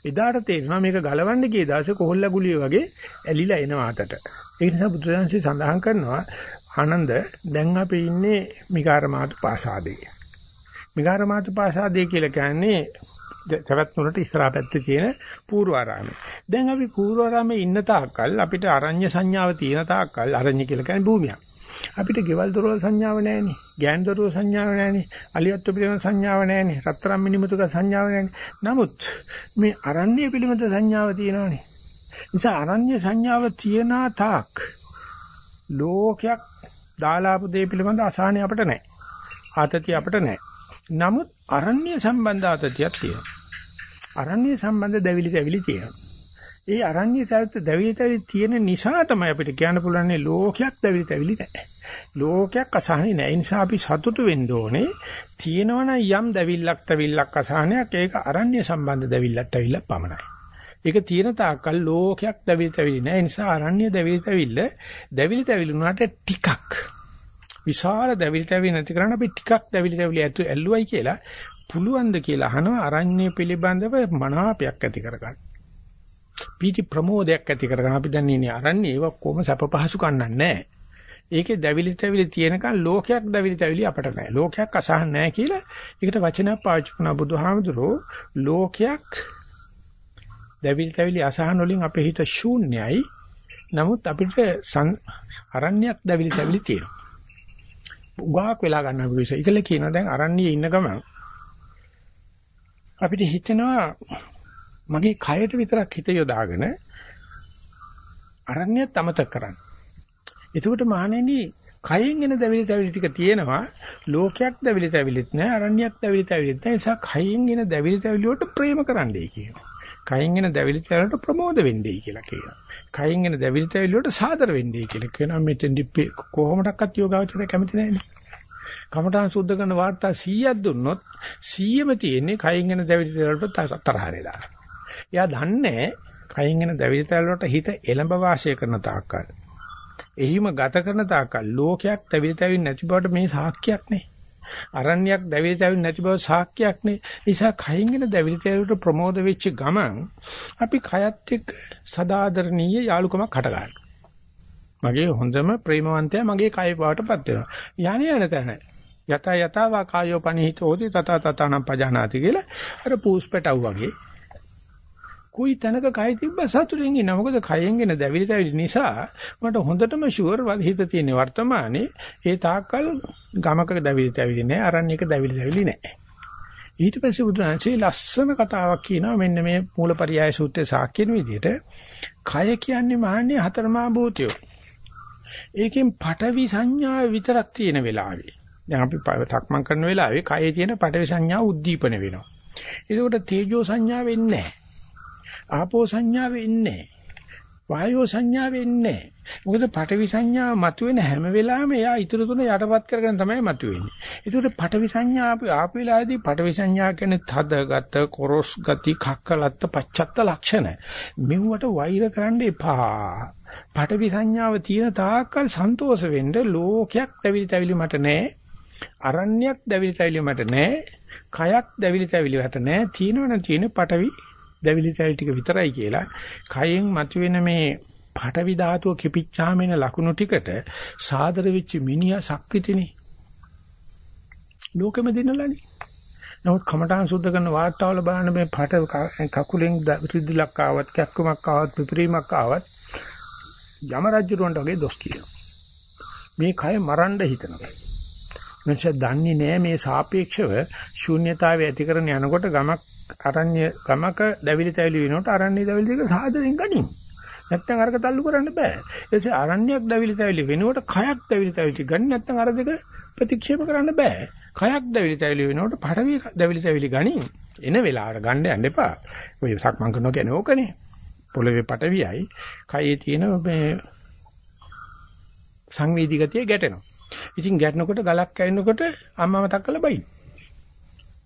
එදාට තේරෙනවා මේක ගලවන්න ගිය දවසේ කොහොල්ල ගුලිය වගේ ඇලිලා එනවා අතට. ඒ නිසා බුදුරජාන්සේ සඳහන් කරනවා ආනන්ද දැන් අපි ඉන්නේ මිගාරමාතු පාසාදේ. මිගාරමාතු පාසාදේ කියලා කියන්නේ සවැත් නුරට ඉස්සරහා පැත්තේ තියෙන පූර්වාරාමය. දැන් අපි පූර්වාරාමේ ඉන්න තාක්කල් අපිට අරඤ්‍ය සංඥාව තියෙන තාක්කල් අරඤ්‍ය කියලා කියන්නේ භූමියක්. අපිට ගෙවල් දොරවල් සංඥාව නැහැනේ. ගෑන් දොරවල් සංඥාව නැහැනේ. අලියත් පිළිවෙල සංඥාව නැහැනේ. රත්තරන් මිනිමුතුක සංඥාව නැහැනේ. නමුත් මේ අරණ්‍ය පිළිමත සංඥාව තියෙනවානේ. නිසා අරණ්‍ය සංඥාව තියන තාක් ලෝකයක් දාලාපු දේ පිළිබඳ අසහනය අපිට නැහැ. ආතතිය අපිට නැහැ. නමුත් අරණ්‍ය සම්බන්ධ ආතතියක් තියෙනවා. අරණ්‍ය සම්බන්ධ දැවිලි දැවිලි තියෙනවා. ඒ අරණ්‍ය සාහිත්‍ය දැවිලි දැවිලි තියෙන නිසා තමයි අපිට කියන්න පුළුවන් ලෝකයක් දැවිලි දැවිලි නැහැ. ලෝකයක් අසහනෙ නැහැ. ඒ නිසා අපි සතුටු වෙන්න ඕනේ. තියෙනවනම් යම් දැවිල්ලක් තැවිල්ලක් අසහනයක් ඒක අරණ්‍ය සම්බන්ධ දැවිල්ලක් තැවිල්ලක් පමණයි. ඒක තියෙන තාක්කල් ලෝකයක් දැවිලි තැවිලි නෑ. ඒ නිසා අරණ්‍ය දැවිලි තැවිල්ල දැවිලි තැවිලි උනාට ටිකක් විශාල දැවිලි තැවිලි නැති කරන්න අපි ටිකක් දැවිලි තැවිලි ඇල්ලුවයි කියලා පුළුවන් ද කියලා අහනවා අරඤ්‍ය පිළිබඳව මනාපයක් ඇති කරගන්න. පීති ප්‍රමෝදයක් ඇති කරගන්න අපි දැන් ඉන්නේ අරඤ්‍ය ඒක කොහොම සැප පහසු කන්නන්නේ නැහැ. ඒකේ දැවිලි තැවිලි තියෙනකන් ලෝකයක් දැවිලි තැවිලි අපට නැහැ. ලෝකයක් අසහන නැහැ කියලා ඒකට වචනයක් පාවිච්චි කරන බුදුහාමුදුරෝ ලෝකයක් දැවිලි තැවිලි අසහන වලින් අපේ හිත ශූන්‍යයි. නමුත් අපිට අරණ්‍යයක් දැවිලි තැවිලි තියෙනවා. උගාක් වෙලා ගන්න අපි විශ්ව. ඒකල කියනවා දැන් අරණ්‍යයේ ඉන්න ගමන් අපිට හිතෙනවා මගේ කයට විතරක් හිත යොදාගෙන අරණ්‍යයත් අමතක කරන්න. එතකොට මහණෙනි කයෙන් එන දැවිලි තැවිලි ටික තියෙනවා ලෝකයක් දැවිලි තැවිලිත් නැහැ අරණ්‍යයක් දැවිලි තැවිලිත් නැහැ ඒ නිසා කයෙන් එන දැවිලි තැවිලි වලට ප්‍රේම කරන්නයි කියනවා. කයින් එන දැවිලි තැවිලි වලට ප්‍රමෝද වෙන්නයි කියලා කියනවා. කයින් එන දැවිලි තැවිලි වලට සාදර වෙන්නයි කියලා කියනවා. මෙතෙන්දි කොහොමඩක්වත් යෝගාවචරය කැමති නැහැ කමඨාන් සුද්ධ කරන වාර්තා 100ක් දුන්නොත් 100ම තියෙන්නේ කයින් එන දැවිලි තැවිලි වලට තරහ වෙලා. එයා දන්නේ කයින් එන දැවිලි තැවිලි වලට හිත එළඹ වාසය කරන තාක්කල්. එහිම ගත කරන තාක්කල් ලෝකයක් දැවිලි තැවිලි නැති බවට මේ සාක්කයක් නේ. අරණ්‍යයක් දැවිලි තැවිලි නැති බව සාක්කයක් නේ. නිසා කයින් එන දැවිලි තැවිලට ප්‍රමෝද වෙච්ච ගමන් අපි කයත් එක්ක සදාදරණීය යාලුකමක් හටගන්නවා. මගේ හොඳම ප්‍රේමවන්තයා මගේ කය බවටපත් වෙනවා. යانے යන තැන. යත යතවා කායෝ පනිහිතෝති තත තතනම් පජානාති කියලා අර පූස්පටව වගේ කුයි තැනක කය තිබ්බ සතුටින් ඉන්න. මොකද කයෙන් එන දැවිලි තැවිලි නිසා මට හොඳටම ෂුවර් හිත තියෙන වර්තමානයේ ඒ තාක්කල් ගමක දැවිලි තැවිලි නැහැ, අරණ්‍යක දැවිලි තැවිලි නැහැ. ඊට පස්සේ බුදුරජාණන්සේ ලස්සන කතාවක් කියනවා මෙන්න මේ මූලපරියාය සූත්‍රයේ සාක්ෂින විදිහට කය කියන්නේ මහන්නේ හතරමා භූතයෝ. ඒකෙන් පටවි සංඥා විතරක් තියෙන වෙලාවේ දැන් අපි තක්මන් කරන වෙලාවේ කයේ තියෙන පටවි සංඥා උද්දීපන වෙනවා. ඒකට තේජෝ සංඥා වෙන්නේ නැහැ. ආපෝ සංඥාව එන්නේ වායෝ සංඥාව එන්නේ මොකද පඨවි සංඥාව මතුවෙන හැම වෙලාවෙම එයා ඊටු තුන යටපත් කරගෙන තමයි මතුවෙන්නේ. ඒකට පඨවි සංඥා අපි ආපු වෙලාවේදී පඨවි සංඥා කියන්නේ තදගත, කොරස් ගති, කක්කලත්ත, පච්චත්ත ලක්ෂණ. මෙව්වට වෛර කරන්න එපා. පඨවි සංඥාව තියෙන තාක්කල් සන්තෝෂ වෙන්න ලෝකයක් දැවිලි තැවිලි මට නැහැ. අරණ්‍යයක් දැවිලි තැවිලි මට නැහැ. කයක් දැවිලි තැවිලි මට නැහැ. තියෙනවනේ තියෙන පඨවි දැවිලි තැවිලි ටික විතරයි කියලා. කයෙන් මතුවෙන මේ පටවි ධාතුව කිපිච්චාම එන ලකුණු ටිකට සාදර වෙච්ච මිනිහා සක්විතිනේ. ලෝකෙම දිනලානේ නමුත් කමඨාන් සුද්ධ කරන වාර්තාවල බලන්න මේ පට කකුලෙන් රිද්දිලක් ආවත් කැක්කමක් ආවත් පිපිරීමක් ආවත් යම රජුරවන්ට වගේ දොස් කියනවා. මේ කය මරන්න හිතනවා. මෙච්චර දන්නේ නෑ මේ සාපේක්ෂව ශූන්‍යතාවය ඇති කරන යනකොට ගමක් අරණ්‍ය ගමක දැවිලි තැවිලි වෙනකොට අරණ්‍ය දැවිලි දෙක සාදරෙන් ගනිමු. නැත්තම් අරක තල්ලු කරන්න බෑ. ඊටසේ අරණ්‍යයක් දැවිලි තැවිලි වෙනකොට කයක් දැවිලි තැවිලි ගන්න නැත්තම් අර දෙක ප්‍රතික්ෂේප කරන්න බෑ. කයක් දැවිලි තැවිලි වෙනකොට පඩවි දැවිලි තැවිලි ගනින්. එන වෙලාවට ගන්න යන්න එපා. ඔය සක්මන් කරනවා කියන්නේ ඕකනේ. පොළවේ පටවියයි කයේ තියෙන මේ සංවේදී ගතිය ගැටෙනවා. ඉතින් ගැටෙනකොට ගලක් කැවෙනකොට අම්මම තක්කලා බයි.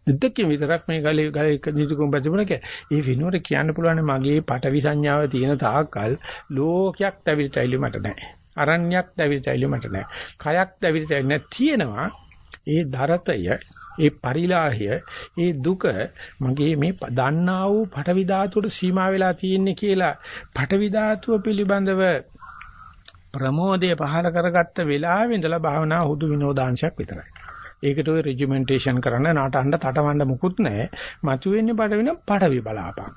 දෙකකින් විතරක් මේ ගලේ ගලේ නිදුකුම් බැඳුණා කිය. ඒ විනෝඩ කියන්න පුළුවන් මගේ පටවි සංඥාව තියෙන තාක්කල් ලෝකයක් දැවිතයිලි මට නැහැ. අරණ්‍යයක් දැවිතයිලි මට නැහැ. කයක් දැවිතයිලි නැහැ තියෙනවා. ඒ දරතය ඒ පරිලාහය ඒ දුක මගේ මේ දන්නා වූ පටවි ධාතුවට සීමා වෙලා තියෙන්නේ කියලා පටවි ධාතුව පිළිබඳව ප්‍රමෝදය පහල කරගත්ත වෙලාවෙ ඉඳලා භාවනා හුදු විනෝදාංශයක් විතරයි. ඒකට ඔය රෙජිමෙන්ටේෂන් කරන්න නාටහඬ තටවන්න මුකුත් නැහැ. මතුවෙන්නේ බඩ වෙන පඩවි බලාපන්.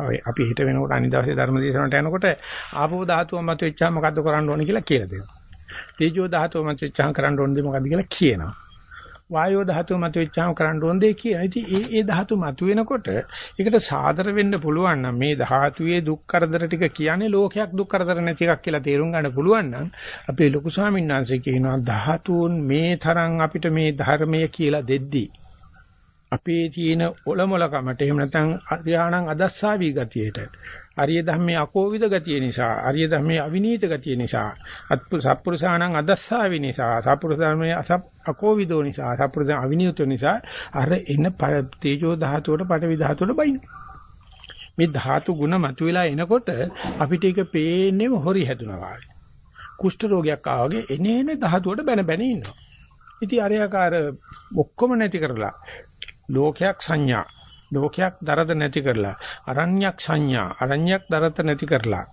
ඔය අපි හිට වෙනකොට අනිදාසේ ධර්ම දේශනට යනකොට ආපෝ ධාතුව මත වෙච්චා මොකද්ද කරන්න ඕනේ කියලා කියලා දෙනවා. තේජෝ ධාතුව මත වෙච්චා කරන්න ඕනේ මොකද්ද කියලා කියනවා. වායෝ ධාතුව මත වෙච්චාම කරන්න ඕන දෙයක් කියන. ඉතින් ඒ ඒ ධාතු මත වෙනකොට ඒකට සාදර වෙන්න පුළුවන් නම් මේ ධාතුවේ දුක් කරදර ටික කියන්නේ ලෝකයක් දුක් කරදර නැති එකක් කියලා තේරුම් ගන්න පුළුවන් නම් අපේ ලොකු ස්වාමීන් වහන්සේ කියනවා ධාතුන් මේ තරම් අපිට මේ ධර්මය කියලා දෙද්දී අපේ තියෙන ඔලොමලකමට එහෙම නැත්නම් අධ්‍යානං අදස්සාවි ගතියට අරිය ධම්මේ අකෝවිද ගතිය නිසා අරිය ධම්මේ අවිනීත ගතිය නිසා අත්පු සත්පුරුෂාණං අදස්සාවි නිසා සත්පුරුෂ ධර්මයේ අකෝවිදෝ නිසා සත්පුරුෂ අවිනීත නිසා අර එන තේජෝ ධාතුවට පටවි ධාතුවට බයින. මේ ධාතු ගුණ මතුවලා එනකොට අපිට ඒක පේන්නේම හොරි හැදුනා වගේ කුෂ්ඨ රෝගයක් ආවගේ එනේන ධාතුවට බැන බැන ඉන්නවා. ඉතින් අරයාකාර ඔක්කොම නැති කරලා ලෝකයක් සංඥා ලෝකයක් දරද නැති කරලා අරණ්‍යක් සංඥා අරණ්‍යක් දරත නැති කරලා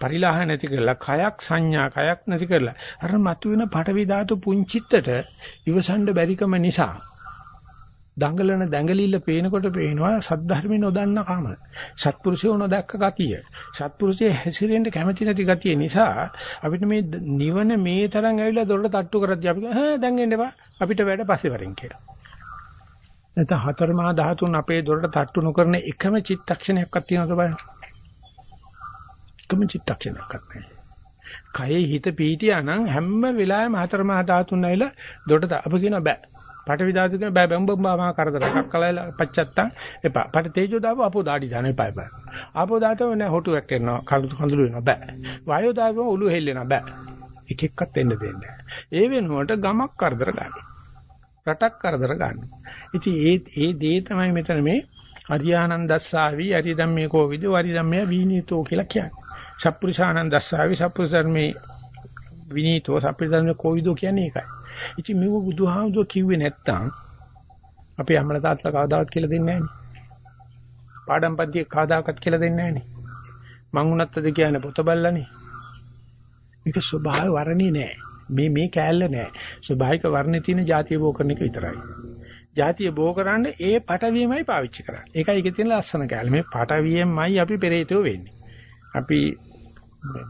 පරිලාහ නැති කරලා කයක් සංඥා කයක් නැති කරලා අර මතුවෙන පටවි ධාතු පුංචිත්තට ඉවසන්න බැරිකම නිසා දඟලන දැඟලිල්ල පේනකොට පේනවා සද්ධර්මේ නොදන්න කම. සත්පුරුෂයෝ නොදැක්ක ගතිය. සත්පුරුෂයේ හැසිරෙන්න කැමති නැති ගතිය නිසා අපිට මේ නිවන මේ තරම් ඇවිල්ලා දොරට තට්ටු කරද්දී අපි ඈ දැන් එන්න එපා අපිට වැඩ පස්සේ වරින් කියලා. නැත්නම් හතර මහා ධාතුන් අපේ දොරට තට්ටු නොකරන එකම චිත්තක්ෂණයක්වත් තියෙනවද බලන්න. එකම චිත්තක්ෂණයක්වත් නැහැ. කයේ හිත පීටියා නම් හැම වෙලාවෙම හතර මහා ධාතුන් ඇවිල්ලා දොරට අප කියන බෑ. පටවි ධාතු කියන බෑ බම්බම්බා කරදරයක් කලයිලා පච්චත්තම් එපා. පට තේජෝ දාපුව අපෝ දාඩි දාන එපා එපා. ආපෝ ධාතුව නෑ හොටුවක් කරනවා කඳු කඳුළු වෙනවා බෑ. වායෝ ධාතුව ඔලු හෙල්ලෙනවා බෑ. එක එක්කත් එන්න දෙන්නේ. ඒ වෙනුවට ගමක් කරදර ගන්නවා. රටක් කරදර ගන්නවා. ඉතින් ඒ ඒ දේ තමයි මෙතන මේ අරියානන්දස්සාවි අරිදම්මේ කෝවිද වරිදම්මේ විනීතෝ කියලා කියන්නේ. සප්පුරිසානන්දස්සාවි සප්පුරිසර්මේ විනීතෝ සප්පුරිසර්මේ කෝවිදෝ කියන්නේ ඒකයි. ඉතින් මේක බුදුහාමුදුර කිව්වේ නැත්තම් අපේ අම්මලා තාත්තලා කවදාවත් කියලා දෙන්නේ නැහනේ. පාඩම් පන්තියේ කවදාකවත් කියලා දෙන්නේ නැහනේ. මං උනත්තද කියන්නේ පොත බල්ලානේ. මේක ස්වභාව වර්ණේ නෑ. මේ මේ කෑල්ල නෑ. ස්වභාවික වර්ණේ තියෙන જાතිය බෝ කරන එක විතරයි. જાතිය බෝ කරන්නේ ඒ පටවියමයි පාවිච්චි කරන්නේ. ඒකයි ඒකේ තියෙන ලස්සන කෑල්ල. මේ පටවියෙන්මයි අපි පෙරේතෝ වෙන්නේ. අපි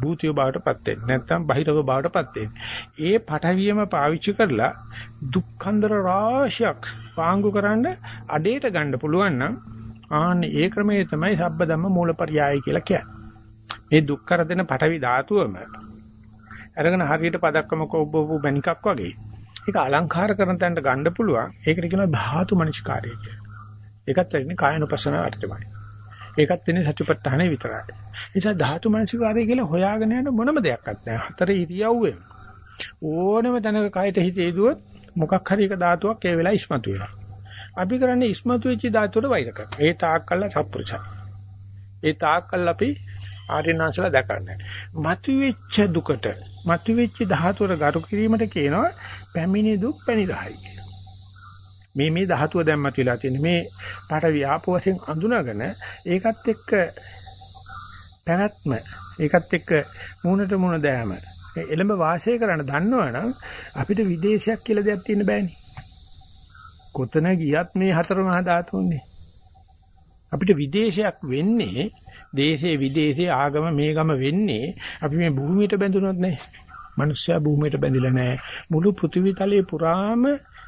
භූතිය බවටපත් වෙන්නේ නැත්නම් බහිරව බවටපත් වෙන්නේ. ඒ පටවියම පාවිච්චි කරලා දුක්ඛන්දර රාශියක් පාංගු කරන්න අඩේට ගන්න පුළුවන් නම් ආන්න ඒ ක්‍රමයේ තමයි සබ්බ ධම්ම මූලපරියාය කියලා කියන්නේ. මේ දුක් කර දෙන පටවි ධාතුවම අරගෙන හරියට පදක්කම කොබ්බපු බණිකක් වගේ. ඒක අලංකාර කරන තැනට ගන්න පුළුවන්. ඒකට කියනවා ධාතු මනසිකාරය කියලා. ඒකත් වෙන්නේ කායනුපස්සන අර්ථමයි. ඒකත් වෙන්නේ සතිපට්ඨානෙ විතරයි. ඒ නිසා ධාතු මනසිකාරය කියලා හොයාගෙන යන මොනම දෙයක්වත් නැහැ. හතර ඉරියව්වෙම ඕනෙම තැනක කයට හිත යදුවොත් මොකක් හරි එක ධාතුවක් ඒ වෙලාව ඉස්මතු වෙනවා. අපි කරන්නේ ඉස්මතු වෙච්ච ධාතුවට වෛර කරනවා. ඒ තාක්කල්ල සත්පුරුෂයි. ඒ තාක්කල් අපි ආර්යනාංශලා දැකන්නේ. මතුවෙච්ච දුකට, මතුවෙච්ච ධාතුවර ගරු කිරීමට කියනවා පැමිණි දුක් පැනිරහයි කියලා. මේ මේ ධාතුව දැම්මත් වෙලා තියෙන මේ පාට ව්‍යාපෝ වශයෙන් අඳුනගෙන ඒකත් එක්ක පැවැත්ම ඒකත් එක්ක මූණට මූණ දෑම එළඹ වාසය කරන්න දන්නවනම් අපිට විදේශයක් කියලා දෙයක් තියෙන්න බෑනේ. කොතන ගියත් මේ හතර මහා ධාතුන්නේ. අපිට විදේශයක් වෙන්නේ දේශේ විදේශේ ආගම මේගම වෙන්නේ අපි මේ භූමියට බැඳුනොත් නේ. මිනිස්සයා භූමියට බැඳිලා නැහැ. මුළු පෘථිවි තලයේ පුරාම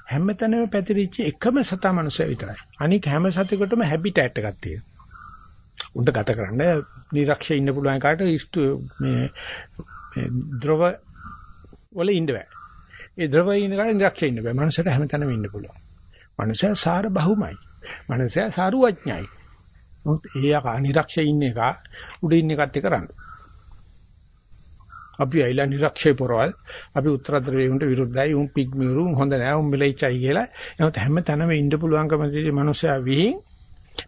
හැමතැනම පැතිරිච්ච එකම සතා මනුස්සය විතරයි. අනික හැම සතෙකුටම හැබිටැට් එකක් තියෙනවා. උන්ට ගත කරන්න නිරක්ෂේ ඉන්න පුළුවන් කාට මේ මේ ද්‍රව වල ඉන්න බෑ. ඒ ද්‍රවයේ ඉන්න කාට නිරක්ෂේ ඉන්න බෑ. මනුස්සයට හැමතැනම ඉන්න පුළුවන්. මනුස්සයා සාර බහුමයි. මනුස්සයා සාරුවඥයි. මොකද ඒ යකා නිරක්ෂේ ඉන්න එක උඩ ඉන්න එකත් එක කරන්නේ. අපි ඇයිලා නිරක්ෂේ පොරවල් අපි උත්තර ද්‍රවයට විරුද්ධයි උන් පිග්මිරු හොඳ නෑ උන් මිලයිචයි කියලා. එහෙනම් හැම තැනම ඉන්න පුළුවන්කම තියෙන මනුස්සයා විහිං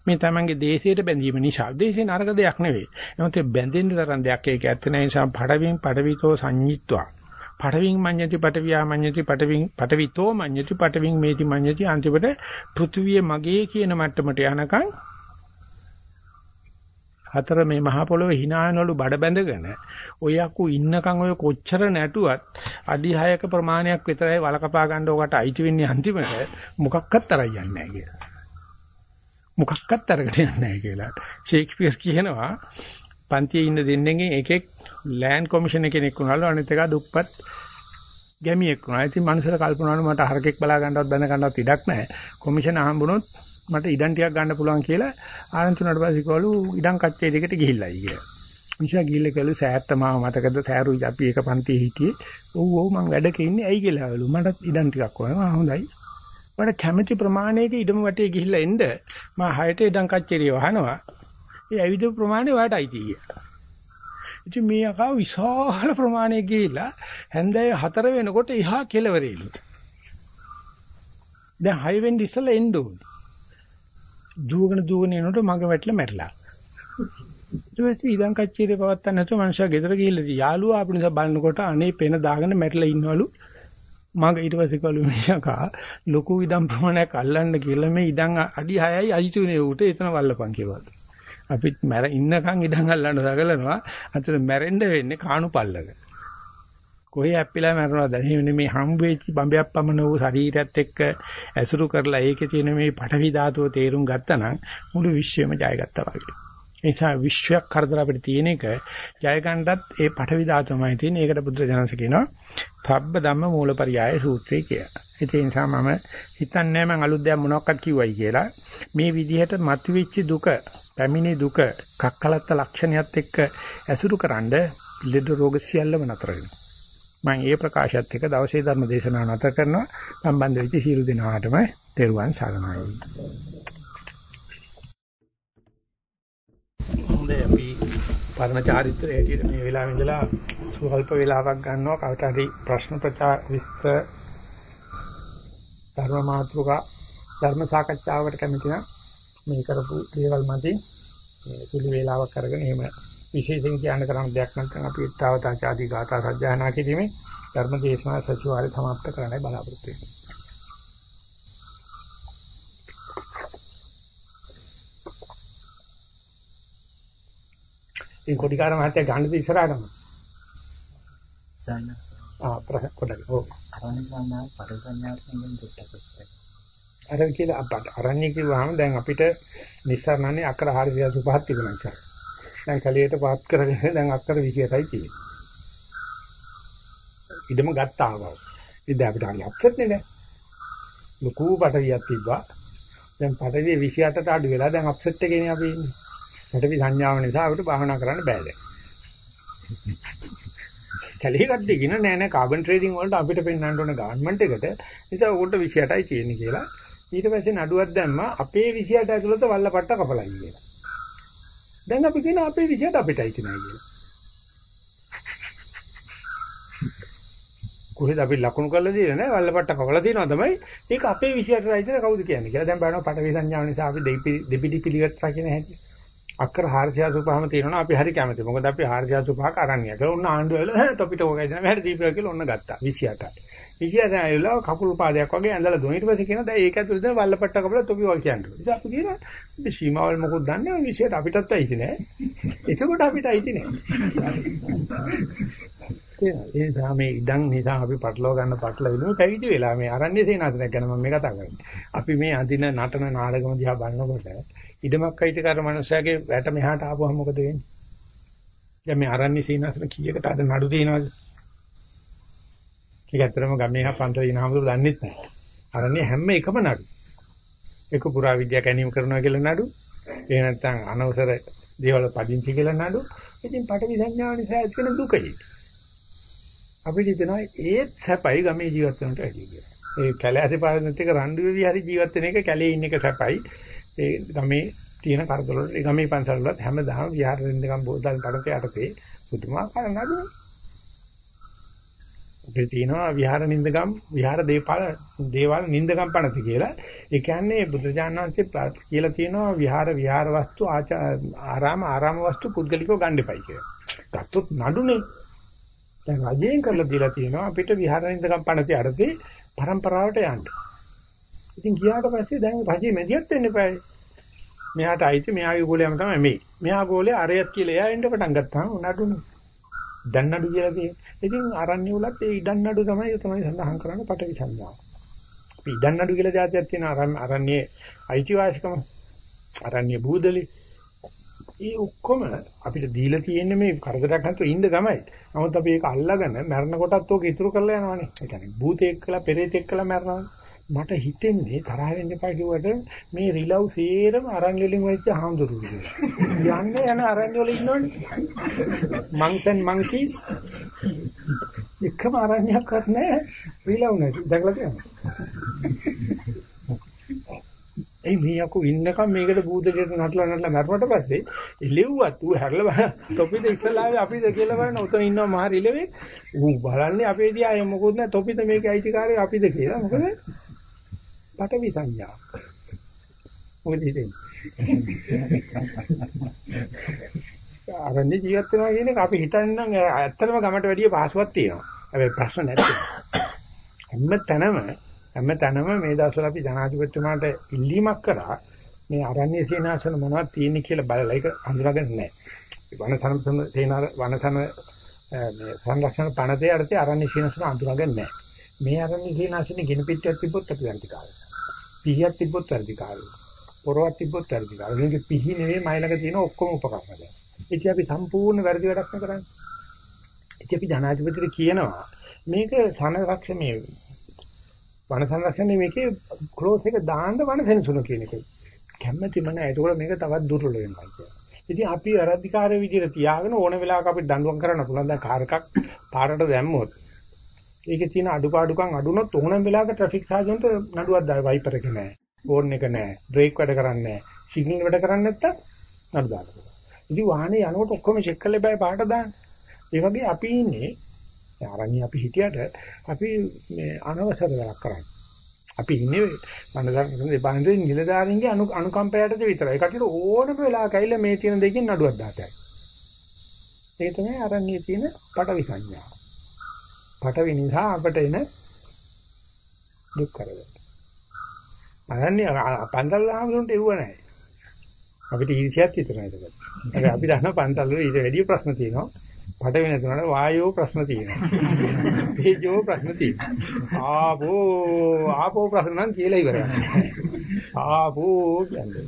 මේ තමන්ගේ දේශයට බැඳීම නිසා. දේශේ නරක දෙයක් නෙවෙයි. එහෙනම් ඒ බැඳෙන්න තරම් දෙයක් ඒක ඇත්ත නෑ. නිසා පඩවින් පඩවිතෝ සංඤිත්වා. පඩවින් මඤ්ඤති පටවියා මඤ්ඤති පටවින් පටවිතෝ මඤ්ඤති පටවින් මේති මඤ්ඤති අන්තිමට පෘථුවිය මගේ කියන මට්ටමට යනකම් හතර මේ මහ පොළොවේ hinaනවලු බඩ බැඳගෙන ඔය අකු ඉන්නකන් ඔය කොච්චර නැටුවත් අඩි 6ක ප්‍රමාණයක් විතරයි වලකපා ගන්න ඔකට අයිති වෙන්නේ අන්තිමට මොකක්වත් තරයි යන්නේ නැහැ කියලා. මොකක්වත් අරකට යන්නේ නැහැ කියලා. ෂේක්ස්පියර් කියනවා පන්තියේ ඉන්න දෙන්නෙන්ගෙන් එකෙක් ලෑන්ඩ් කොමිෂන් කෙනෙක් වුණාලු අනිත් එක දුප්පත් ගැමියෙක් වුණා. ඉතින් මනුස්සර කල්පනා වුණා මට හරකෙක් බලා ගන්නවත් බඳ ගන්නවත් ඉඩක් නැහැ. කොමිෂන් හම්බුනොත් මට ඉඩම් ටිකක් ගන්න පුළුවන් කියලා ආනන්ද තුනට පස්සේ කිව්වලු ඉඩම් කච්චේ දෙකට ගිහිල්ලායි කියලා. මිෂා ගිහිල්ලා කිව්වලු සෑත්ත මාව මතකද සෑරුයි අපි එක පන්තියේ හිටියේ. ඔව් ඔව් මං වැඩක ඉන්නේ ඇයි කියලාවලු. මට ඉඩම් ටිකක් ඕන. ආ හොඳයි. මට කැමැති ප්‍රමාණයක ඉඩම වටේ ගිහිල්ලා එන්න මම හයට ඉඩම් කච්චේරිය වහනවා. ඒ ඇවිද ප්‍රමාණය ඔයාලටයි කියලා. ඉතින් මේ අකා විශාල ප්‍රමාණයක ගිහිල්ලා හැන්දෑවේ 4 වෙනකොට එහා කෙලවරේලු. දැන් 6 වෙනි ඉස්සලා එන්න ඕනේ. දුවගෙන දුවගෙන එනකොට මග වැටලා මැරිලා. ඊට පස්සේ ඉදන් කච්චිරේ පවත්තන්න නැතුව මනුෂයා ගෙදර ගිහිල්ලා යාළුවා අපිට බලනකොට අනේ පෙන දාගෙන මැරිලා ඉන්නවලු. මග ඊට පස්සේ කළු මිනිහා ලොකු ඉඩම් ප්‍රමාණයක් අල්ලන්න කියලා මේ ඉඩම් අඩි 6යි අයිතුනේ උට එතන වල්ලපන් කියලා. අපිත් මැර ඉන්නකන් ඉඩම් අල්ලන්න දගලනවා. අතන මැරෙන්න වෙන්නේ කාණු පල්ලක. කොහේ ඇප්පිලා මැරෙනවද? එහෙම මේ හම්බ වෙච්ච බඹයක් පමණ වූ ශරීරයත් එක්ක ඇසුරු කරලා ඒකේ තියෙන මේ පඨවි ධාතුව තේරුම් ගත්තා නම් මුළු විශ්වයම ජයගත්තා වගේ. ඒ නිසා විශ්වයක් කරදර අපිට තියෙන එක ජය ගන්නත් ඒ පඨවි ධාතුවමයි තියෙන්නේ. ඒකට බුද්ධ ජනස කියනවා තබ්බ ධම්ම මූලපරියාය සූත්‍රය කියලා. ඒ නිසා මම හිතන්නේ මම අලුත් දෙයක් මොනවක්වත් කිව්වයි කියලා. මේ විදිහට මතුවෙච්ච දුක, පැමිණි දුක, කක්කලත්ත ලක්ෂණයත් එක්ක ඇසුරුකරනද ලෙඩ රෝග සියල්ලම නතර වෙනවා. මම ඒ ප්‍රකාශයත් එක්ක දවසේ ධර්ම දේශනාව නතර කරනවා. සම්බන්ධ වෙච්ච සියලු දෙනාටම තෙරුවන් සරණයි. හොඳයි අපි පරණ චාරිත්‍රයේ හැටියට මේ වෙලාවෙ ඉඳලා සුවල්ප වෙලාවක් ගන්නවා කවුට හරි ප්‍රශ්න ප්‍රචාර විස්තර ධර්ම මාතෘකා ධර්ම සාකච්ඡාවකට කැමති නම් මේ කරපු දේවල් මතින් මේ සුළු වේලාවක් අරගෙන එහෙම විශේෂයෙන් කියන්න කරන දෙයක් නැත්නම් අපි ඊතාවතා ආදී ගාථා සජ්ජායනා කිරීමේ ධර්ම දේශනා සචිවාරය සමාප්ත කරන්නයි බලාපොරොත්තු වෙන්නේ. ඒ කොටිකාර මහත්තයා ගන්නද ඉස්සරහටම? සන්නස ආ ප්‍රශ්න කොටක ඔව් අරණ සන්නා පරිසන්නාත්මෙන් දෙට්ටකස්ස අර කියලා අපට අරන්නේ කිව්වහම දැන් අපිට නිස්සාරණනේ අක්කර 485ක් තිබුණා ඉතින් දැන් කලියට පාත් කරගෙන දැන් අක්කර 28යි තියෙන්නේ. ඉඩම ගත්තා ආවා ඉතින් අපිට හරි අප්සෙට් නේ දැන්. ලොකු පටවියක් තිබ්බා. දැන් පටවිය 28ට අඩු වෙලා දැන් අප්සෙට් එකේනේ අපි ඉන්නේ. පටවි සංඥාව නිසා අපිට භාවනා කරන්න බෑ දැන්. [laughs] කැලේ කට්ටිය කියන නෑ නෑ කාබන් ට්‍රේඩින් වලට අපිට පෙන්වන්න ඕන ගවර්න්මන්ට් එකට. නිසා උකට 28යි තියෙන්නේ කියලා. ඊට පස්සේ නඩුවක් දැම්මා. අපේ 28 ඇතුළත වල්ලපට්ට කපලයි කියලා. දැන් අපි කියන අපේ 28 අපිටයි තියෙනවා කියලා. කොහෙද අපි ලකුණු කරලා දීලා නෑ වල්ලපට්ට කපලා තියෙනවා තමයි. ඒක අපේ 28යි තියෙන කවුද කියන්නේ කියලා. දැන් බලනවා පටවි සංඥාව නිසා අපි දෙපිඩි පිළිගත්තා කියන හැටි. අක්කර 485ම තියෙනවා අපි හරි කැමතියි. මොකද අපි 485ක අරන්නේ. ඒක උන්න ආණ්ඩුව වෙලා [laughs] තොපිට ඕකයි දෙනවා. වැහැර දීපිය කියලා ඔන්න ගත්තා 28යි. 28යි ඇවිල්ලා කකුල් පාදයක් වගේ ඇඳලා දුන්නා. ඊට පස්සේ කියනවා දැන් ඒක ඇතුළේ දැන් වල්ලපට්ට කපලා තොපි වගේ කියන්නේ. ඉතින් අපි කියනවා මේ සීමාවල් මොකද දන්නේ ඔය 28ට අපිටත් අයිති නෑ. එතකොට අපිට අයිති නෑ. ඒ සාමේ ඉඩම් නිසා අපි පටලවා ගන්න පටලවිලු පැවිදි වෙලා මේ අරණ්‍ය සේනාසනයක් ගැන මම මේ කතා කරන්නේ. අපි මේ අඳින නටන නාටකම දිහා බලනකොට ඉඩමක් අයිතිකාර මනුස්සයාගේ වැට මෙහාට ආවම මොකද වෙන්නේ? දැන් මේ අරණ්‍ය සීනාසන කීයකට අද නඩු දිනවද? ඒක ඇත්තටම ගමේ හා පන්තේ ඉනහමතුරු දන්නෙත් නැහැ. අරණ්‍ය හැම එකම නඩු. එක පුරා විද්‍යා කැණීම කරනවා කියලා නඩු. ඒ නැත්නම් අනවසර දේවල් පදිංචි කියලා නඩු. ඉතින් පටවි සංඥාව නිසා ඇති වෙන දුකයි. අපිට හිතනවා ඒත් සැපයි ගමේ ජීවත් වෙනට වැඩි කියලා. ඒ කැලේ අතිපාරණත් එක රණ්ඩු වෙවි හරි ජීවත් වෙන එක කැලේ ඉන්න එක සැපයි. ඒ ගමේ තියෙන කරදර වල ගමේ පන්සල් වලත් හැමදාම විහාර දෙන්නකම් බෝතල් පඩතේ යටතේ පුදුමාකාර නඩුව. අපේ තියෙනවා විහාර නින්දගම් විහාර දේපාල දේවල් නින්දගම් පණති කියලා. ඒ කියන්නේ බුදුරජාණන් වහන්සේ කියලා තියෙනවා විහාර විහාර වස්තු ආරාම ආරාම වස්තු පුද්ගලිකව ගන්න එපයි කියලා. ගත්තොත් නඩුනේ. දැන් රජයෙන් කරලා දීලා තියෙනවා අපිට විහාර නින්දගම් පණති යටතේ પરම්පරාවට යන්න. ඉතින් ගියාට පස්සේ දැන් රජේ මැදිහත් වෙන්න එපා. මෙයාට අයිති මෙයාගේ ගෝලයම තමයි මේ. මෙයා ගෝලේ අරයත් කියලා එයා එන්න පටන් ගත්තාම නඩුනේ. දැන් නඩු කියලා තියෙන්නේ. ඉතින් අරණ්‍ය වලත් ඒ ඉඩන් නඩු තමයි තමයි සඳහන් කරන්නේ පටවි සංඥාව. අපි ඉඩන් නඩු කියලා જાතියක් තියෙන අරණ්‍ය අයිතිවාසිකම. අරණ්‍ය බූදලි. ඒ ඔක්කොම අපිට දීලා තියෙන්නේ මේ කරදරයක් නැතුව ඉන්න තමයි. නමුත් අපි ඒක අල්ලගෙන මරණ කොටත් ඕක ඉතුරු කරලා යනවානේ. ඒ කියන්නේ භූතෙක් කළා පෙරේතෙක් කළා මරනවා. මට හිතෙන්නේ තරහ වෙන්න එපා කිව්වට මේ රිලව් සේරම අරන් වලින් වෙච්ච හාමුදුරුවෝ. යන්නේ යන අරන් වල ඉන්නවනේ. monks and monkeys. එකම අරණ්‍යයක්වත් නැහැ. රිලව් නැති. දැකලා තියෙනවද? ඒ මීයකෝ ඉන්නකම් මේකට බූදලට නටලා නටලා මැරුණට පස්සේ එළෙව්වත් ඌ හැරලා බලන තොපිද ඉස්සලාවේ අපිද කියලා බලන උතන ඉන්නවා මහ රිලෙවේ ඌ බලන්නේ අපේ දිහා මොකොත් නැහැ තොපිද මේකේ අයිතිකාරය අපිද කියලා මොකද පටවි සංඥා මොකද හිතෙන්නේ අරන්නේ ජීවත් වෙනවා කියන එක අපි හිතන්නේ නම් ඇත්තටම ගමට වැඩිය පහසුවක් තියෙනවා හැබැයි ප්‍රශ්න නැත්තේ හැම තැනම හැම තැනම මේ දවස්වල අපි ජනාධිපතිතුමාට ඉල්ලීමක් කරා මේ අරණ්‍ය සේනාසන මොනවද තියෙන්නේ කියලා බලලා ඒක හඳුනාගන්න නැහැ. වනසන සේනාර වනසන මේ සංරක්ෂණ පනතේ අර්ථය අරණ්‍ය සේනාසන හඳුනාගන්න නැහැ. මේ අරණ්‍ය සේනාසනේ ගිනි පිටියක් තිබ්බොත් අපි වැඩි කාලයක්. පිහියක් තිබ්බොත් වැඩි කාලයක්. පොරවක් තිබ්බොත් වැඩි කාලයක්. මේකේ පිහි නෙවෙයි මයිලක තියෙන ඔක්කොම උපකරණ. ඉතින් අපි සම්පූර්ණ වැරදි වැඩක් කරන්නේ. ඉතින් අපි ජනාධිපතිට කියනවා මේක සංරක්ෂණ මේ වන සංරක්ෂණයේ මේකේ ක්ලෝස් එක දාන්න වන සෙන්සුන කියන එක. කැමැතිම නැහැ. ඒකෝල මේක තවත් දුර්වල වෙනවා කියන්නේ. ඉතින් අපි අරධිකාරය විදිහට තියාගෙන ඕන වෙලාවක අපිට දඬුවම් කරන්න පුළුවන්. දැන් කාර් එකක් පාරට දැම්මොත් ඒකේ තියෙන අඩුපාඩුකම් අඩුනොත් ඕනම වෙලාවක ට්‍රැෆික් සාජන්ට නඩුවක් දායි වයිපර් එක නැහැ. හෝර්න් එක නැහැ. බ්‍රේක් වැඩ කරන්නේ නැහැ. සිග්නල් වැඩ කරන්නේ නැත්තම් නඩු දානවා. ඉතින් වාහනේ යනකොට ඔක්කොම චෙක් කරලා බෑ පාට දාන්න. ඒ වගේ අපි ඉන්නේ ආරණ්‍ය අපි හිටියට අපි මේ අනවසර වැඩක් කරන්නේ. අපි ඉන්නේ මනසන් දෙපාරේ නිලධාරීන්ගේ අනු අනුකම්පයටද විතරයි. ඒකට ඕනම වෙලාවක ඇවිල්ලා මේ තියෙන දෙකෙන් නඩුවක් දාතයි. ඒ තමයි ආරණ්‍යයේ තියෙන පටවි සංඥා. පටවි නිසා අපට එන දුක් කරදර. ආරණ්‍ය පන්සල් ආමතුන්ට එව්ව නැහැ. අපිට ඊර්ෂ්‍යාවක් විතරයි ඒක. අපි අපි දන්න පන්සල් වල ඊට වැඩි ප්‍රශ්න තියෙනවා. පට වෙන තුනට වායෝ ප්‍රශ්න තියෙනවා. තේජෝ ප්‍රශ්න තියෙනවා. ආපෝ ආපෝ ප්‍රශ්න නම් කියලා ඉවරයි. ආපෝ කියන්නේ.